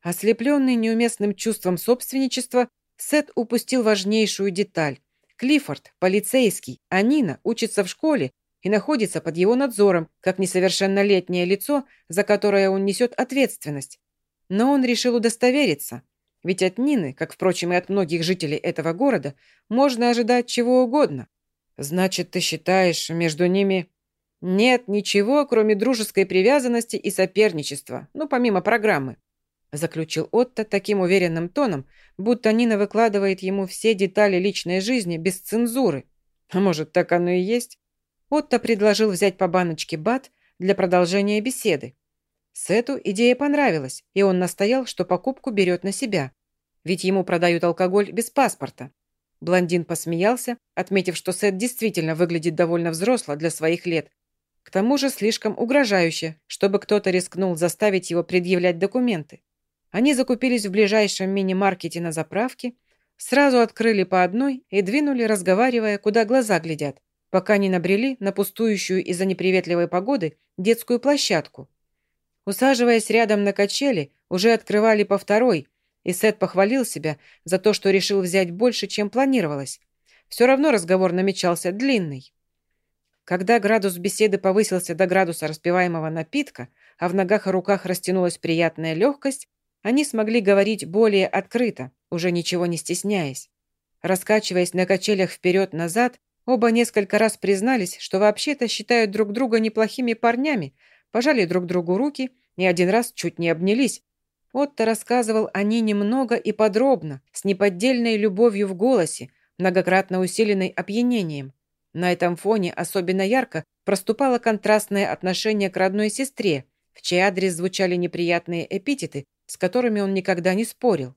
Ослепленный неуместным чувством собственничества, Сет упустил важнейшую деталь. Клиффорд – полицейский, а Нина учится в школе и находится под его надзором, как несовершеннолетнее лицо, за которое он несет ответственность. Но он решил удостовериться. Ведь от Нины, как, впрочем, и от многих жителей этого города, можно ожидать чего угодно. «Значит, ты считаешь, между ними...» «Нет ничего, кроме дружеской привязанности и соперничества, ну, помимо программы», заключил Отто таким уверенным тоном, будто Нина выкладывает ему все детали личной жизни без цензуры. А может, так оно и есть? Отто предложил взять по баночке бат для продолжения беседы. Сету идея понравилась, и он настоял, что покупку берет на себя. Ведь ему продают алкоголь без паспорта. Блондин посмеялся, отметив, что Сет действительно выглядит довольно взросло для своих лет. К тому же слишком угрожающе, чтобы кто-то рискнул заставить его предъявлять документы. Они закупились в ближайшем мини-маркете на заправке, сразу открыли по одной и двинули, разговаривая, куда глаза глядят, пока не набрели на пустующую из-за неприветливой погоды детскую площадку. Усаживаясь рядом на качели, уже открывали по второй, и Сет похвалил себя за то, что решил взять больше, чем планировалось. Все равно разговор намечался длинный. Когда градус беседы повысился до градуса распиваемого напитка, а в ногах и руках растянулась приятная легкость, они смогли говорить более открыто, уже ничего не стесняясь. Раскачиваясь на качелях вперед-назад, оба несколько раз признались, что вообще-то считают друг друга неплохими парнями, пожали друг другу руки и один раз чуть не обнялись, Отто рассказывал о ней немного и подробно, с неподдельной любовью в голосе, многократно усиленной опьянением. На этом фоне особенно ярко проступало контрастное отношение к родной сестре, в чей адрес звучали неприятные эпитеты, с которыми он никогда не спорил.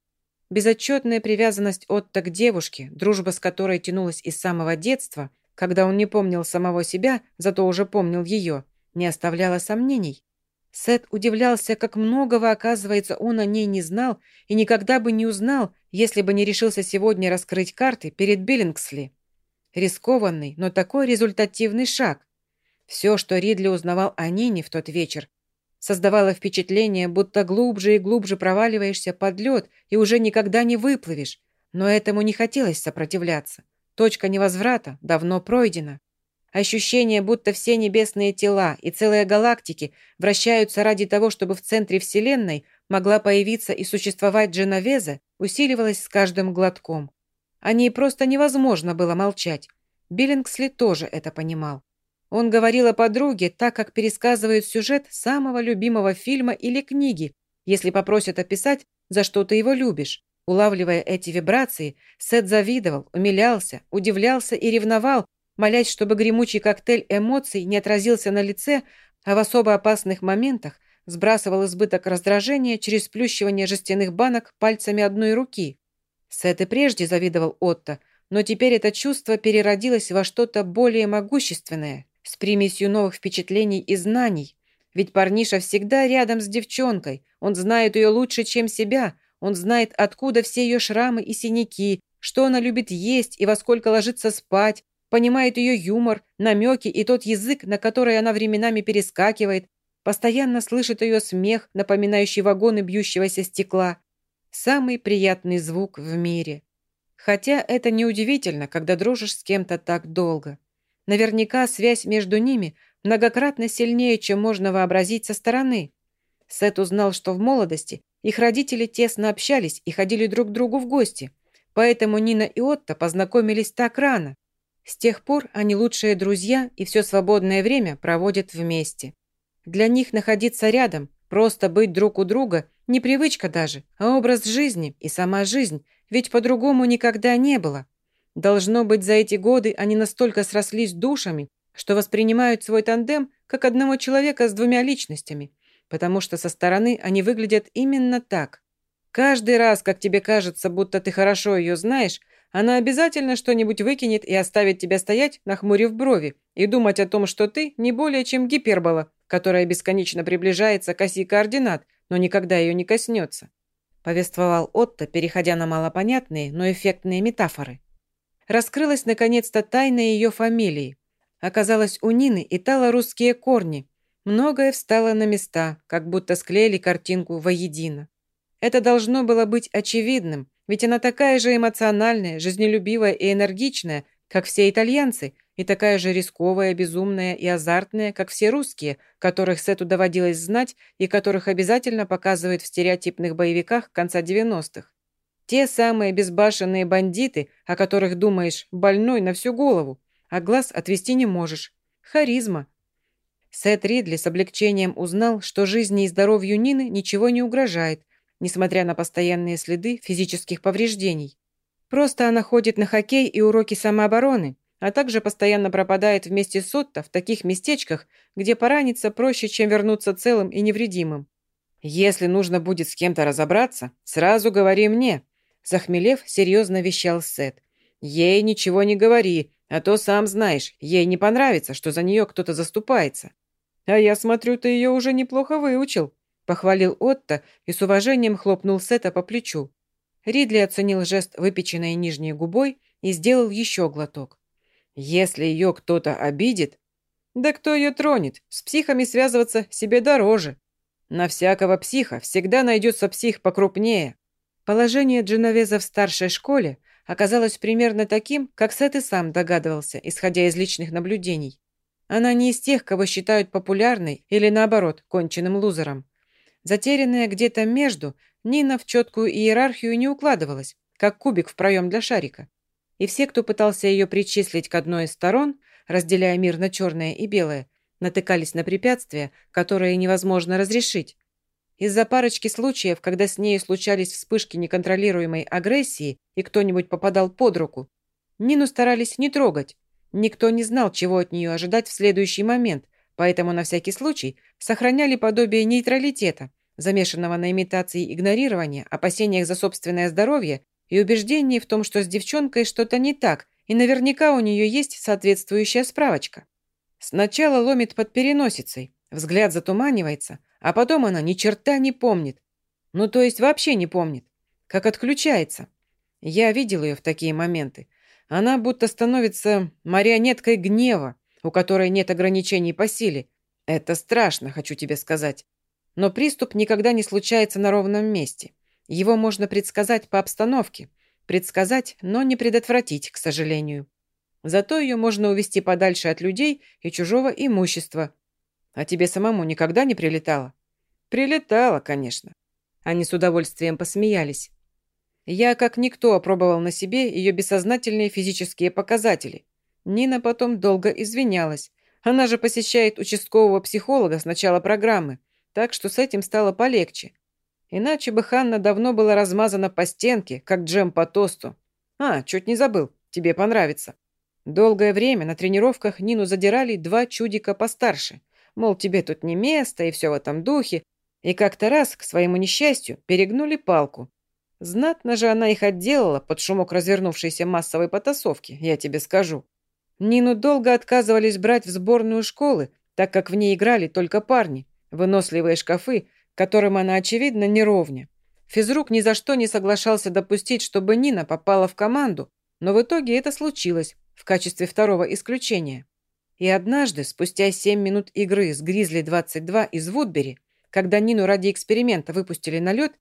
Безотчетная привязанность Отто к девушке, дружба с которой тянулась из самого детства, когда он не помнил самого себя, зато уже помнил ее, не оставляла сомнений. Сет удивлялся, как многого, оказывается, он о ней не знал и никогда бы не узнал, если бы не решился сегодня раскрыть карты перед Биллингсли. Рискованный, но такой результативный шаг. Все, что Ридли узнавал о Нине в тот вечер, создавало впечатление, будто глубже и глубже проваливаешься под лед и уже никогда не выплывешь. Но этому не хотелось сопротивляться. Точка невозврата давно пройдена. Ощущение, будто все небесные тела и целые галактики вращаются ради того, чтобы в центре Вселенной могла появиться и существовать Дженовеза, усиливалось с каждым глотком. О ней просто невозможно было молчать. Биллингсли тоже это понимал. Он говорил о подруге так, как пересказывают сюжет самого любимого фильма или книги, если попросят описать, за что ты его любишь. Улавливая эти вибрации, Сет завидовал, умилялся, удивлялся и ревновал, молясь, чтобы гремучий коктейль эмоций не отразился на лице, а в особо опасных моментах сбрасывал избыток раздражения через сплющивание жестяных банок пальцами одной руки. Сет и прежде завидовал Отто, но теперь это чувство переродилось во что-то более могущественное, с примесью новых впечатлений и знаний. Ведь парниша всегда рядом с девчонкой, он знает ее лучше, чем себя, он знает, откуда все ее шрамы и синяки, что она любит есть и во сколько ложится спать, понимает ее юмор, намеки и тот язык, на который она временами перескакивает, постоянно слышит ее смех, напоминающий вагоны бьющегося стекла. Самый приятный звук в мире. Хотя это неудивительно, когда дружишь с кем-то так долго. Наверняка связь между ними многократно сильнее, чем можно вообразить со стороны. Сет узнал, что в молодости их родители тесно общались и ходили друг к другу в гости, поэтому Нина и Отто познакомились так рано. С тех пор они лучшие друзья и все свободное время проводят вместе. Для них находиться рядом, просто быть друг у друга – не привычка даже, а образ жизни и сама жизнь, ведь по-другому никогда не было. Должно быть, за эти годы они настолько срослись душами, что воспринимают свой тандем как одного человека с двумя личностями, потому что со стороны они выглядят именно так. Каждый раз, как тебе кажется, будто ты хорошо ее знаешь, она обязательно что-нибудь выкинет и оставит тебя стоять, нахмурив брови, и думать о том, что ты не более чем гипербола, которая бесконечно приближается к оси координат, но никогда ее не коснется. Повествовал Отто, переходя на малопонятные, но эффектные метафоры. Раскрылась, наконец-то, тайна ее фамилии. Оказалось, у Нины и Тала русские корни. Многое встало на места, как будто склеили картинку воедино. Это должно было быть очевидным, ведь она такая же эмоциональная, жизнелюбивая и энергичная, как все итальянцы, и такая же рисковая, безумная и азартная, как все русские, которых Сету доводилось знать и которых обязательно показывают в стереотипных боевиках конца 90-х. Те самые безбашенные бандиты, о которых думаешь больной на всю голову, а глаз отвести не можешь. Харизма. Сет Ридли с облегчением узнал, что жизни и здоровью Нины ничего не угрожает – несмотря на постоянные следы физических повреждений. Просто она ходит на хоккей и уроки самообороны, а также постоянно пропадает вместе с Отто в таких местечках, где пораниться проще, чем вернуться целым и невредимым. «Если нужно будет с кем-то разобраться, сразу говори мне», захмелев, серьезно вещал Сет. «Ей ничего не говори, а то сам знаешь, ей не понравится, что за нее кто-то заступается». «А я смотрю, ты ее уже неплохо выучил», Похвалил Отто и с уважением хлопнул Сета по плечу. Ридли оценил жест выпеченной нижней губой и сделал еще глоток. «Если ее кто-то обидит...» «Да кто ее тронет? С психами связываться себе дороже. На всякого психа всегда найдется псих покрупнее». Положение Дженовеза в старшей школе оказалось примерно таким, как Сет и сам догадывался, исходя из личных наблюдений. Она не из тех, кого считают популярной или, наоборот, конченным лузером. Затерянная где-то между, Нина в четкую иерархию не укладывалась, как кубик в проем для шарика. И все, кто пытался ее причислить к одной из сторон, разделяя мир на черное и белое, натыкались на препятствия, которые невозможно разрешить. Из-за парочки случаев, когда с ней случались вспышки неконтролируемой агрессии и кто-нибудь попадал под руку, Нину старались не трогать. Никто не знал, чего от нее ожидать в следующий момент, поэтому на всякий случай сохраняли подобие нейтралитета, замешанного на имитации игнорирования, опасениях за собственное здоровье и убеждении в том, что с девчонкой что-то не так, и наверняка у нее есть соответствующая справочка. Сначала ломит под переносицей, взгляд затуманивается, а потом она ни черта не помнит. Ну, то есть вообще не помнит. Как отключается. Я видел ее в такие моменты. Она будто становится марионеткой гнева, у которой нет ограничений по силе. Это страшно, хочу тебе сказать. Но приступ никогда не случается на ровном месте. Его можно предсказать по обстановке. Предсказать, но не предотвратить, к сожалению. Зато ее можно увести подальше от людей и чужого имущества. А тебе самому никогда не прилетало? Прилетало, конечно. Они с удовольствием посмеялись. Я, как никто, опробовал на себе ее бессознательные физические показатели. Нина потом долго извинялась. Она же посещает участкового психолога с начала программы, так что с этим стало полегче. Иначе бы Ханна давно была размазана по стенке, как джем по тосту. А, чуть не забыл, тебе понравится. Долгое время на тренировках Нину задирали два чудика постарше. Мол, тебе тут не место и все в этом духе. И как-то раз, к своему несчастью, перегнули палку. Знатно же она их отделала под шумок развернувшейся массовой потасовки, я тебе скажу. Нину долго отказывались брать в сборную школы, так как в ней играли только парни, выносливые шкафы, которым она, очевидно, не ровня. Физрук ни за что не соглашался допустить, чтобы Нина попала в команду, но в итоге это случилось в качестве второго исключения. И однажды, спустя 7 минут игры с Гризли-22 из Вудбери, когда Нину ради эксперимента выпустили на лед,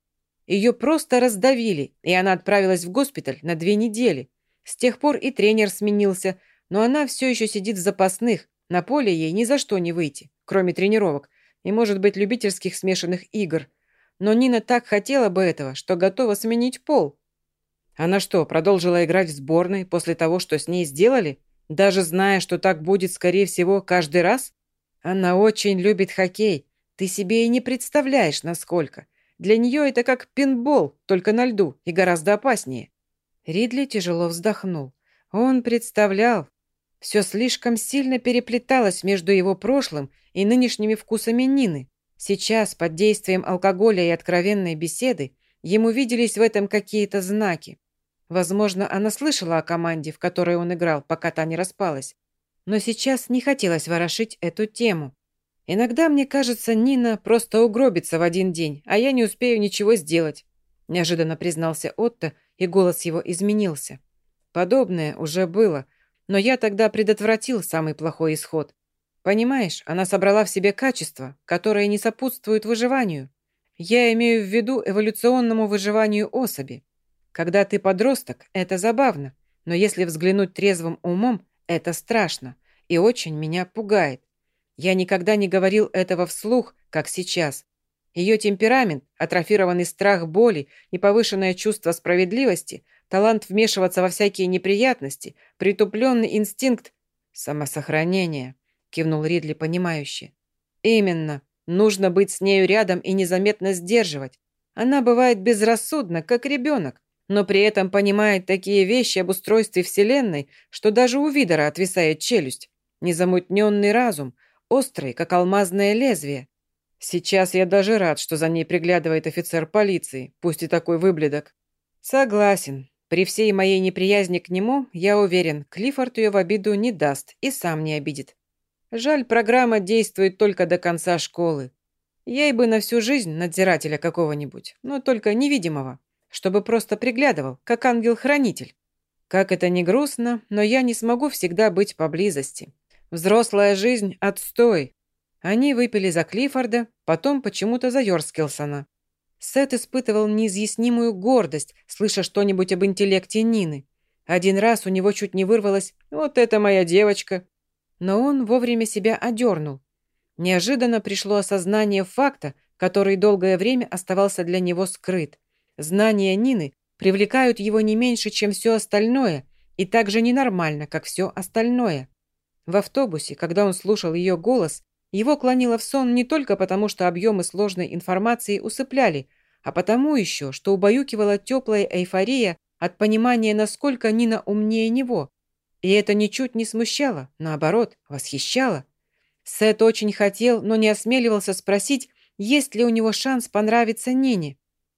ее просто раздавили, и она отправилась в госпиталь на две недели. С тех пор и тренер сменился, но она все еще сидит в запасных, на поле ей ни за что не выйти, кроме тренировок и, может быть, любительских смешанных игр. Но Нина так хотела бы этого, что готова сменить пол. Она что, продолжила играть в сборной после того, что с ней сделали? Даже зная, что так будет, скорее всего, каждый раз? Она очень любит хоккей. Ты себе и не представляешь, насколько. Для нее это как пинбол, только на льду, и гораздо опаснее. Ридли тяжело вздохнул. Он представлял. Все слишком сильно переплеталось между его прошлым и нынешними вкусами Нины. Сейчас, под действием алкоголя и откровенной беседы, ему виделись в этом какие-то знаки. Возможно, она слышала о команде, в которой он играл, пока та не распалась. Но сейчас не хотелось ворошить эту тему. Иногда, мне кажется, Нина просто угробится в один день, а я не успею ничего сделать», – неожиданно признался Отто, и голос его изменился. «Подобное уже было, но я тогда предотвратил самый плохой исход. Понимаешь, она собрала в себе качества, которые не сопутствуют выживанию. Я имею в виду эволюционному выживанию особи. Когда ты подросток, это забавно, но если взглянуть трезвым умом, это страшно и очень меня пугает. Я никогда не говорил этого вслух, как сейчас. Ее темперамент, атрофированный страх боли и повышенное чувство справедливости, талант вмешиваться во всякие неприятности, притупленный инстинкт самосохранения, кивнул Ридли понимающе. Именно. Нужно быть с нею рядом и незаметно сдерживать. Она бывает безрассудна, как ребенок, но при этом понимает такие вещи об устройстве Вселенной, что даже у Видера отвисает челюсть. Незамутненный разум, острый, как алмазное лезвие. Сейчас я даже рад, что за ней приглядывает офицер полиции, пусть и такой выбледок. Согласен. При всей моей неприязни к нему, я уверен, Клиффорд ее в обиду не даст и сам не обидит. Жаль, программа действует только до конца школы. Ей бы на всю жизнь надзирателя какого-нибудь, но только невидимого, чтобы просто приглядывал, как ангел-хранитель. Как это не грустно, но я не смогу всегда быть поблизости. Взрослая жизнь – отстой. Они выпили за Клиффорда, потом почему-то за Йорскилсона. Сет испытывал неизъяснимую гордость, слыша что-нибудь об интеллекте Нины. Один раз у него чуть не вырвалось «Вот это моя девочка!» Но он вовремя себя одернул. Неожиданно пришло осознание факта, который долгое время оставался для него скрыт. Знания Нины привлекают его не меньше, чем все остальное, и так же ненормально, как все остальное – в автобусе, когда он слушал ее голос, его клонило в сон не только потому, что объемы сложной информации усыпляли, а потому еще, что убаюкивала теплая эйфория от понимания, насколько Нина умнее него. И это ничуть не смущало, наоборот, восхищало. Сет очень хотел, но не осмеливался спросить, есть ли у него шанс понравиться Нине.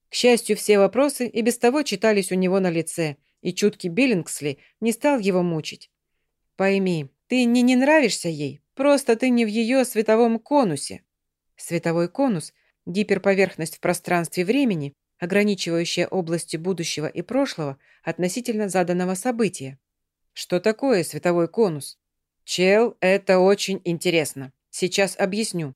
К счастью, все вопросы и без того читались у него на лице, и чуткий Биллингсли не стал его мучить. «Пойми, ты не не нравишься ей, просто ты не в ее световом конусе. Световой конус – гиперповерхность в пространстве времени, ограничивающая области будущего и прошлого относительно заданного события. Что такое световой конус? Чел, это очень интересно. Сейчас объясню.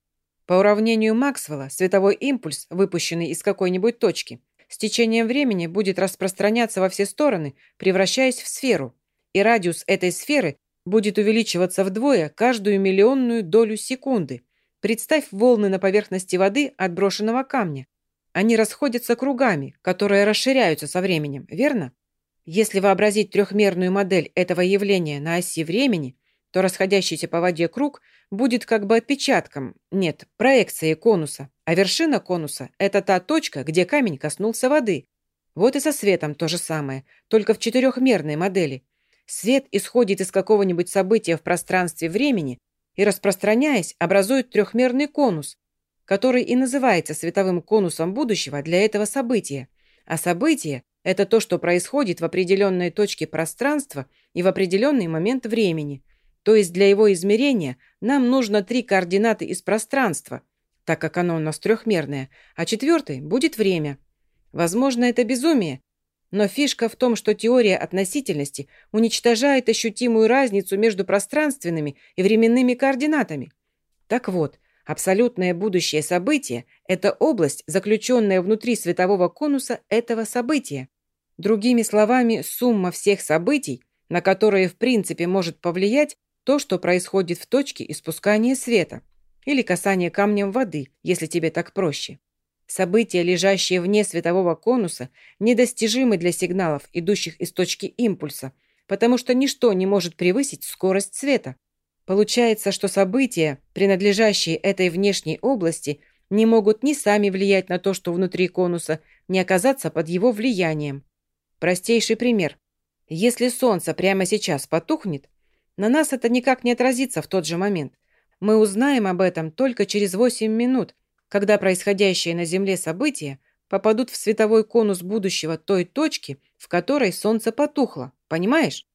По уравнению Максвелла световой импульс, выпущенный из какой-нибудь точки, с течением времени будет распространяться во все стороны, превращаясь в сферу, и радиус этой сферы будет увеличиваться вдвое каждую миллионную долю секунды. Представь волны на поверхности воды от брошенного камня. Они расходятся кругами, которые расширяются со временем, верно? Если вообразить трехмерную модель этого явления на оси времени, то расходящийся по воде круг будет как бы отпечатком, нет, проекцией конуса, а вершина конуса – это та точка, где камень коснулся воды. Вот и со светом то же самое, только в четырехмерной модели. Свет исходит из какого-нибудь события в пространстве времени и, распространяясь, образует трехмерный конус, который и называется световым конусом будущего для этого события. А событие – это то, что происходит в определенной точке пространства и в определенный момент времени. То есть для его измерения нам нужно три координаты из пространства, так как оно у нас трехмерное, а четвертой будет время. Возможно, это безумие, но фишка в том, что теория относительности уничтожает ощутимую разницу между пространственными и временными координатами. Так вот, абсолютное будущее событие – это область, заключенная внутри светового конуса этого события. Другими словами, сумма всех событий, на которые в принципе может повлиять то, что происходит в точке испускания света или касания камнем воды, если тебе так проще. События, лежащие вне светового конуса, недостижимы для сигналов, идущих из точки импульса, потому что ничто не может превысить скорость света. Получается, что события, принадлежащие этой внешней области, не могут ни сами влиять на то, что внутри конуса, ни оказаться под его влиянием. Простейший пример. Если солнце прямо сейчас потухнет, на нас это никак не отразится в тот же момент. Мы узнаем об этом только через 8 минут, когда происходящие на Земле события попадут в световой конус будущего той точки, в которой Солнце потухло. Понимаешь?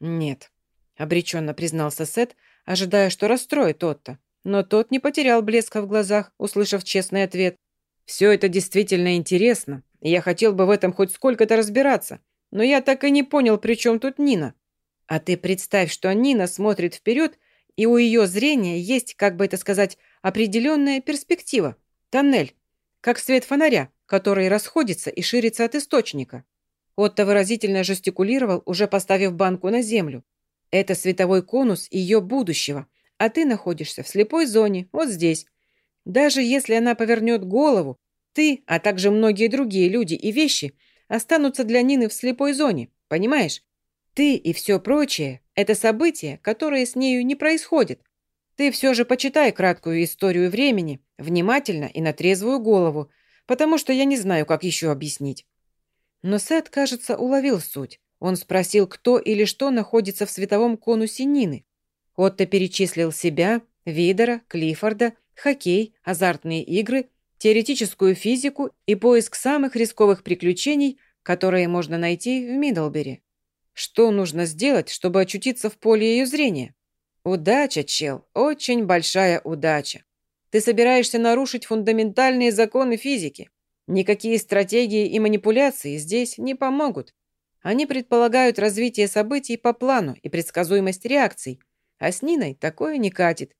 Нет, обреченно признался Сет, ожидая, что расстроит тот-то. Но тот не потерял блеска в глазах, услышав честный ответ. «Все это действительно интересно, и я хотел бы в этом хоть сколько-то разбираться, но я так и не понял, при чем тут Нина. А ты представь, что Нина смотрит вперед, и у ее зрения есть, как бы это сказать, определенная перспектива. Тоннель, как свет фонаря, который расходится и ширится от источника. Отто выразительно жестикулировал, уже поставив банку на землю. Это световой конус ее будущего, а ты находишься в слепой зоне, вот здесь. Даже если она повернет голову, ты, а также многие другие люди и вещи останутся для Нины в слепой зоне, понимаешь? Ты и все прочее – это события, которые с нею не происходят. Ты все же почитай краткую историю времени, внимательно и на трезвую голову, потому что я не знаю, как еще объяснить». Но Сет, кажется, уловил суть. Он спросил, кто или что находится в световом конусе Нины. Отто перечислил себя, Видера, Клиффорда, хоккей, азартные игры, теоретическую физику и поиск самых рисковых приключений, которые можно найти в Мидлбери. Что нужно сделать, чтобы очутиться в поле ее зрения? Удача, чел, очень большая удача. Ты собираешься нарушить фундаментальные законы физики. Никакие стратегии и манипуляции здесь не помогут. Они предполагают развитие событий по плану и предсказуемость реакций. А с Ниной такое не катит.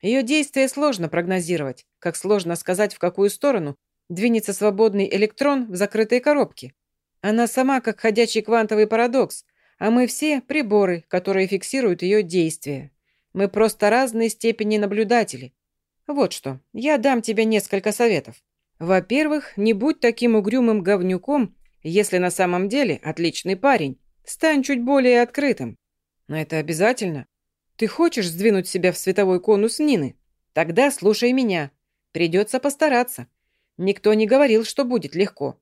Ее действия сложно прогнозировать, как сложно сказать, в какую сторону двинется свободный электрон в закрытой коробке. Она сама как ходячий квантовый парадокс, а мы все приборы, которые фиксируют ее действия. Мы просто разной степени наблюдатели. Вот что, я дам тебе несколько советов. Во-первых, не будь таким угрюмым говнюком, если на самом деле отличный парень. Стань чуть более открытым. Но это обязательно. Ты хочешь сдвинуть себя в световой конус Нины? Тогда слушай меня. Придется постараться. Никто не говорил, что будет легко.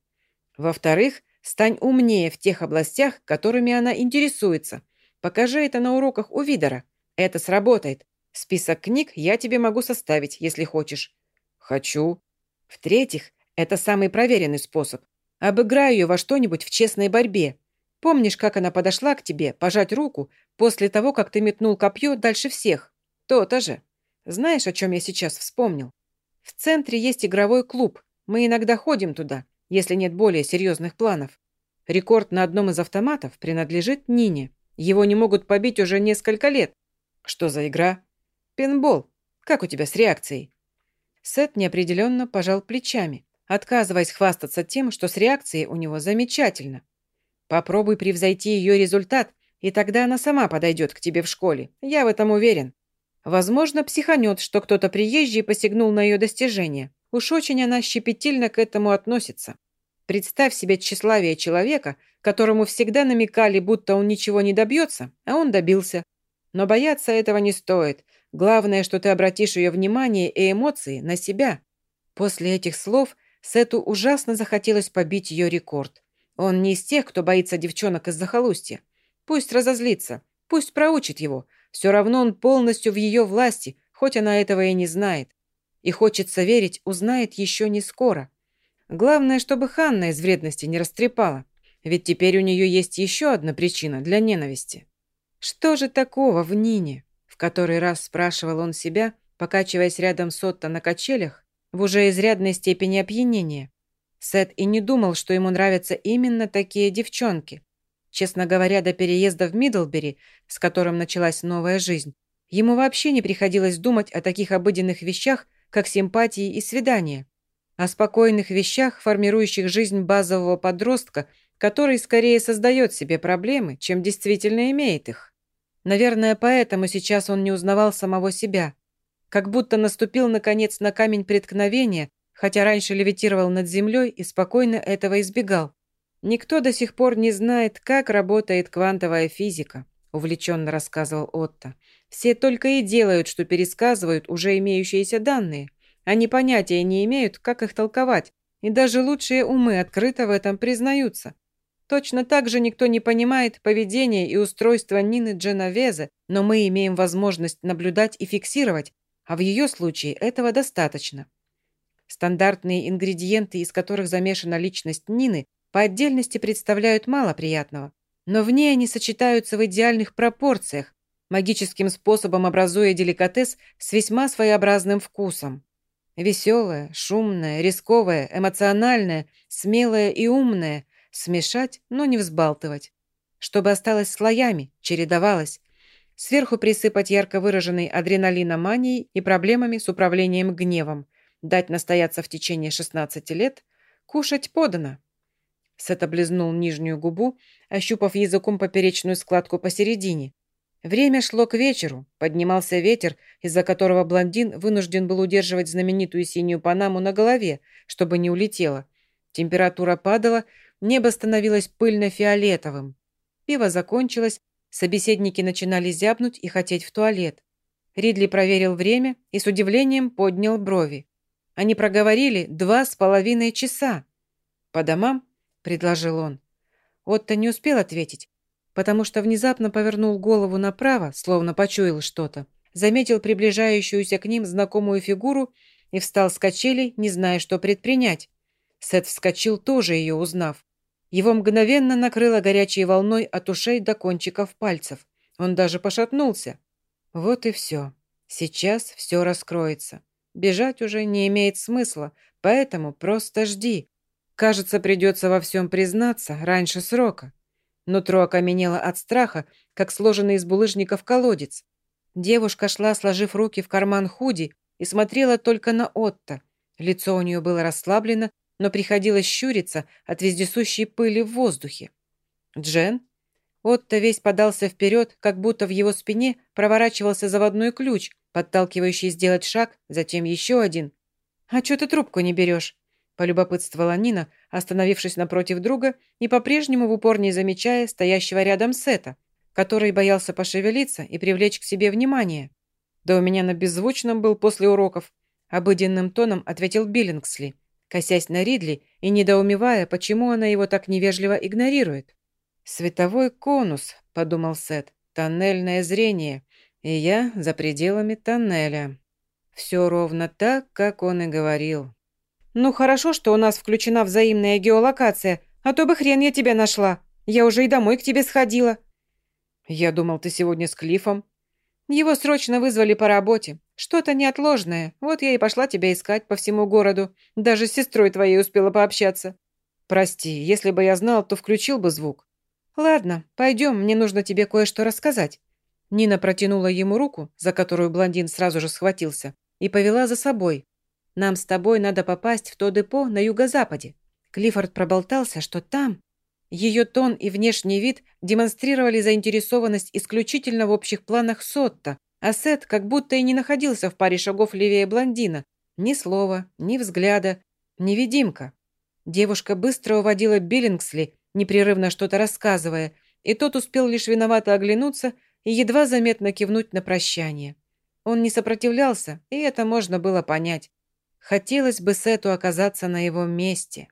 Во-вторых, стань умнее в тех областях, которыми она интересуется. Покажи это на уроках у Видера. Это сработает. Список книг я тебе могу составить, если хочешь». «Хочу». «В-третьих, это самый проверенный способ. Обыграй ее во что-нибудь в честной борьбе. Помнишь, как она подошла к тебе пожать руку после того, как ты метнул копье дальше всех? То-то же. Знаешь, о чем я сейчас вспомнил? В центре есть игровой клуб. Мы иногда ходим туда, если нет более серьезных планов. Рекорд на одном из автоматов принадлежит Нине. Его не могут побить уже несколько лет. «Что за игра?» «Пинбол. Как у тебя с реакцией?» Сет неопределенно пожал плечами, отказываясь хвастаться тем, что с реакцией у него замечательно. «Попробуй превзойти ее результат, и тогда она сама подойдет к тебе в школе. Я в этом уверен. Возможно, психанет, что кто-то приезжий посягнул на ее достижения. Уж очень она щепетильно к этому относится. Представь себе тщеславие человека, которому всегда намекали, будто он ничего не добьется, а он добился. Но бояться этого не стоит. Главное, что ты обратишь ее внимание и эмоции на себя. После этих слов Сету ужасно захотелось побить ее рекорд. Он не из тех, кто боится девчонок из захолустья. Пусть разозлится, пусть проучит его. Все равно он полностью в ее власти, хоть она этого и не знает. И хочется верить, узнает еще не скоро. Главное, чтобы Ханна из вредности не растрепала. Ведь теперь у нее есть еще одна причина для ненависти. Что же такого в Нине? В который раз спрашивал он себя, покачиваясь рядом с Отто на качелях, в уже изрядной степени опьянения. Сет и не думал, что ему нравятся именно такие девчонки. Честно говоря, до переезда в Мидлбери, с которым началась новая жизнь, ему вообще не приходилось думать о таких обыденных вещах, как симпатии и свидания. О спокойных вещах, формирующих жизнь базового подростка, который скорее создает себе проблемы, чем действительно имеет их. Наверное, поэтому сейчас он не узнавал самого себя. Как будто наступил, наконец, на камень преткновения, хотя раньше левитировал над землей и спокойно этого избегал. «Никто до сих пор не знает, как работает квантовая физика», увлеченно рассказывал Отто. «Все только и делают, что пересказывают уже имеющиеся данные. Они понятия не имеют, как их толковать, и даже лучшие умы открыто в этом признаются. Точно так же никто не понимает поведение и устройство Нины Дженовезе, но мы имеем возможность наблюдать и фиксировать, а в ее случае этого достаточно. Стандартные ингредиенты, из которых замешана личность Нины, по отдельности представляют мало приятного, но в ней они сочетаются в идеальных пропорциях, магическим способом образуя деликатес с весьма своеобразным вкусом. Веселая, шумная, рисковая, эмоциональная, смелая и умная, смешать, но не взбалтывать. Чтобы осталось слоями, чередовалось. Сверху присыпать ярко выраженной адреналиноманией и проблемами с управлением гневом, дать настояться в течение 16 лет, кушать подано. Сет облизнул нижнюю губу, ощупав языком поперечную складку посередине. Время шло к вечеру, поднимался ветер, из-за которого блондин вынужден был удерживать знаменитую синюю панаму на голове, чтобы не улетела. Температура падала, небо становилось пыльно-фиолетовым. Пиво закончилось, собеседники начинали зябнуть и хотеть в туалет. Ридли проверил время и с удивлением поднял брови. Они проговорили два с половиной часа. По домам предложил он. Отто не успел ответить, потому что внезапно повернул голову направо, словно почуял что-то, заметил приближающуюся к ним знакомую фигуру и встал с качелей, не зная, что предпринять. Сет вскочил, тоже ее узнав. Его мгновенно накрыло горячей волной от ушей до кончиков пальцев. Он даже пошатнулся. Вот и все. Сейчас все раскроется. Бежать уже не имеет смысла, поэтому просто жди. Кажется, придется во всем признаться раньше срока. Нутро окаменело от страха, как сложенный из булыжников колодец. Девушка шла, сложив руки в карман худи, и смотрела только на Отто. Лицо у нее было расслаблено, но приходилось щуриться от вездесущей пыли в воздухе. «Джен?» Отто весь подался вперед, как будто в его спине проворачивался заводной ключ, подталкивающий сделать шаг, затем еще один. «А что ты трубку не берешь?» Полюбопытствовала Нина, остановившись напротив друга и по-прежнему в упор не замечая стоящего рядом Сета, который боялся пошевелиться и привлечь к себе внимание. «Да у меня на беззвучном был после уроков», – обыденным тоном ответил Биллингсли, косясь на Ридли и недоумевая, почему она его так невежливо игнорирует. «Световой конус», – подумал Сет, – «тоннельное зрение, и я за пределами тоннеля». Все ровно так, как он и говорил. «Ну хорошо, что у нас включена взаимная геолокация, а то бы хрен я тебя нашла. Я уже и домой к тебе сходила». «Я думал, ты сегодня с Клифом». «Его срочно вызвали по работе. Что-то неотложное. Вот я и пошла тебя искать по всему городу. Даже с сестрой твоей успела пообщаться». «Прости, если бы я знал, то включил бы звук». «Ладно, пойдем, мне нужно тебе кое-что рассказать». Нина протянула ему руку, за которую блондин сразу же схватился, и повела за собой. «Нам с тобой надо попасть в то депо на юго-западе». Клиффорд проболтался, что там... Ее тон и внешний вид демонстрировали заинтересованность исключительно в общих планах Сотта, а Сет как будто и не находился в паре шагов левее блондина. Ни слова, ни взгляда, невидимка. Девушка быстро уводила Биллингсли, непрерывно что-то рассказывая, и тот успел лишь виновато оглянуться и едва заметно кивнуть на прощание. Он не сопротивлялся, и это можно было понять. Хотелось бы Сету оказаться на его месте.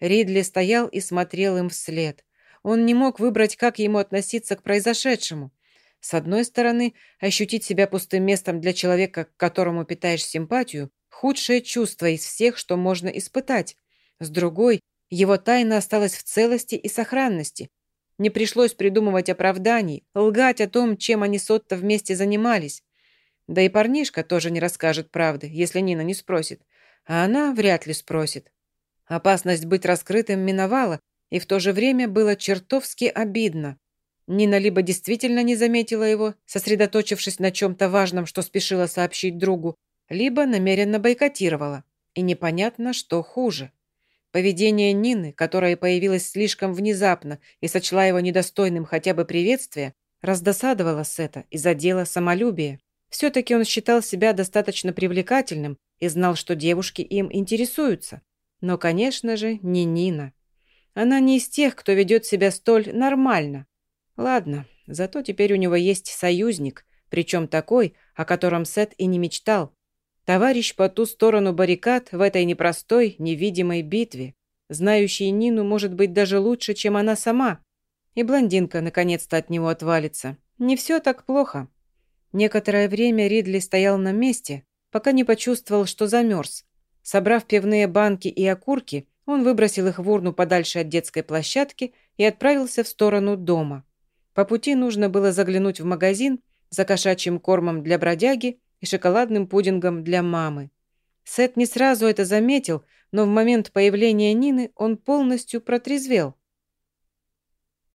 Ридли стоял и смотрел им вслед. Он не мог выбрать, как ему относиться к произошедшему. С одной стороны, ощутить себя пустым местом для человека, к которому питаешь симпатию, худшее чувство из всех, что можно испытать. С другой, его тайна осталась в целости и сохранности. Не пришлось придумывать оправданий, лгать о том, чем они с Отто вместе занимались. Да и парнишка тоже не расскажет правды, если Нина не спросит. А она вряд ли спросит. Опасность быть раскрытым миновала, и в то же время было чертовски обидно. Нина либо действительно не заметила его, сосредоточившись на чем-то важном, что спешила сообщить другу, либо намеренно бойкотировала. И непонятно, что хуже. Поведение Нины, которое появилось слишком внезапно и сочла его недостойным хотя бы приветствия, раздосадовало Сета и задело самолюбие. Все-таки он считал себя достаточно привлекательным и знал, что девушки им интересуются. Но, конечно же, не Нина. Она не из тех, кто ведет себя столь нормально. Ладно, зато теперь у него есть союзник, причем такой, о котором Сет и не мечтал. Товарищ по ту сторону баррикад в этой непростой, невидимой битве. Знающий Нину может быть даже лучше, чем она сама. И блондинка наконец-то от него отвалится. Не все так плохо. Некоторое время Ридли стоял на месте, пока не почувствовал, что замерз. Собрав пивные банки и окурки, он выбросил их в урну подальше от детской площадки и отправился в сторону дома. По пути нужно было заглянуть в магазин за кошачьим кормом для бродяги и шоколадным пудингом для мамы. Сет не сразу это заметил, но в момент появления Нины он полностью протрезвел.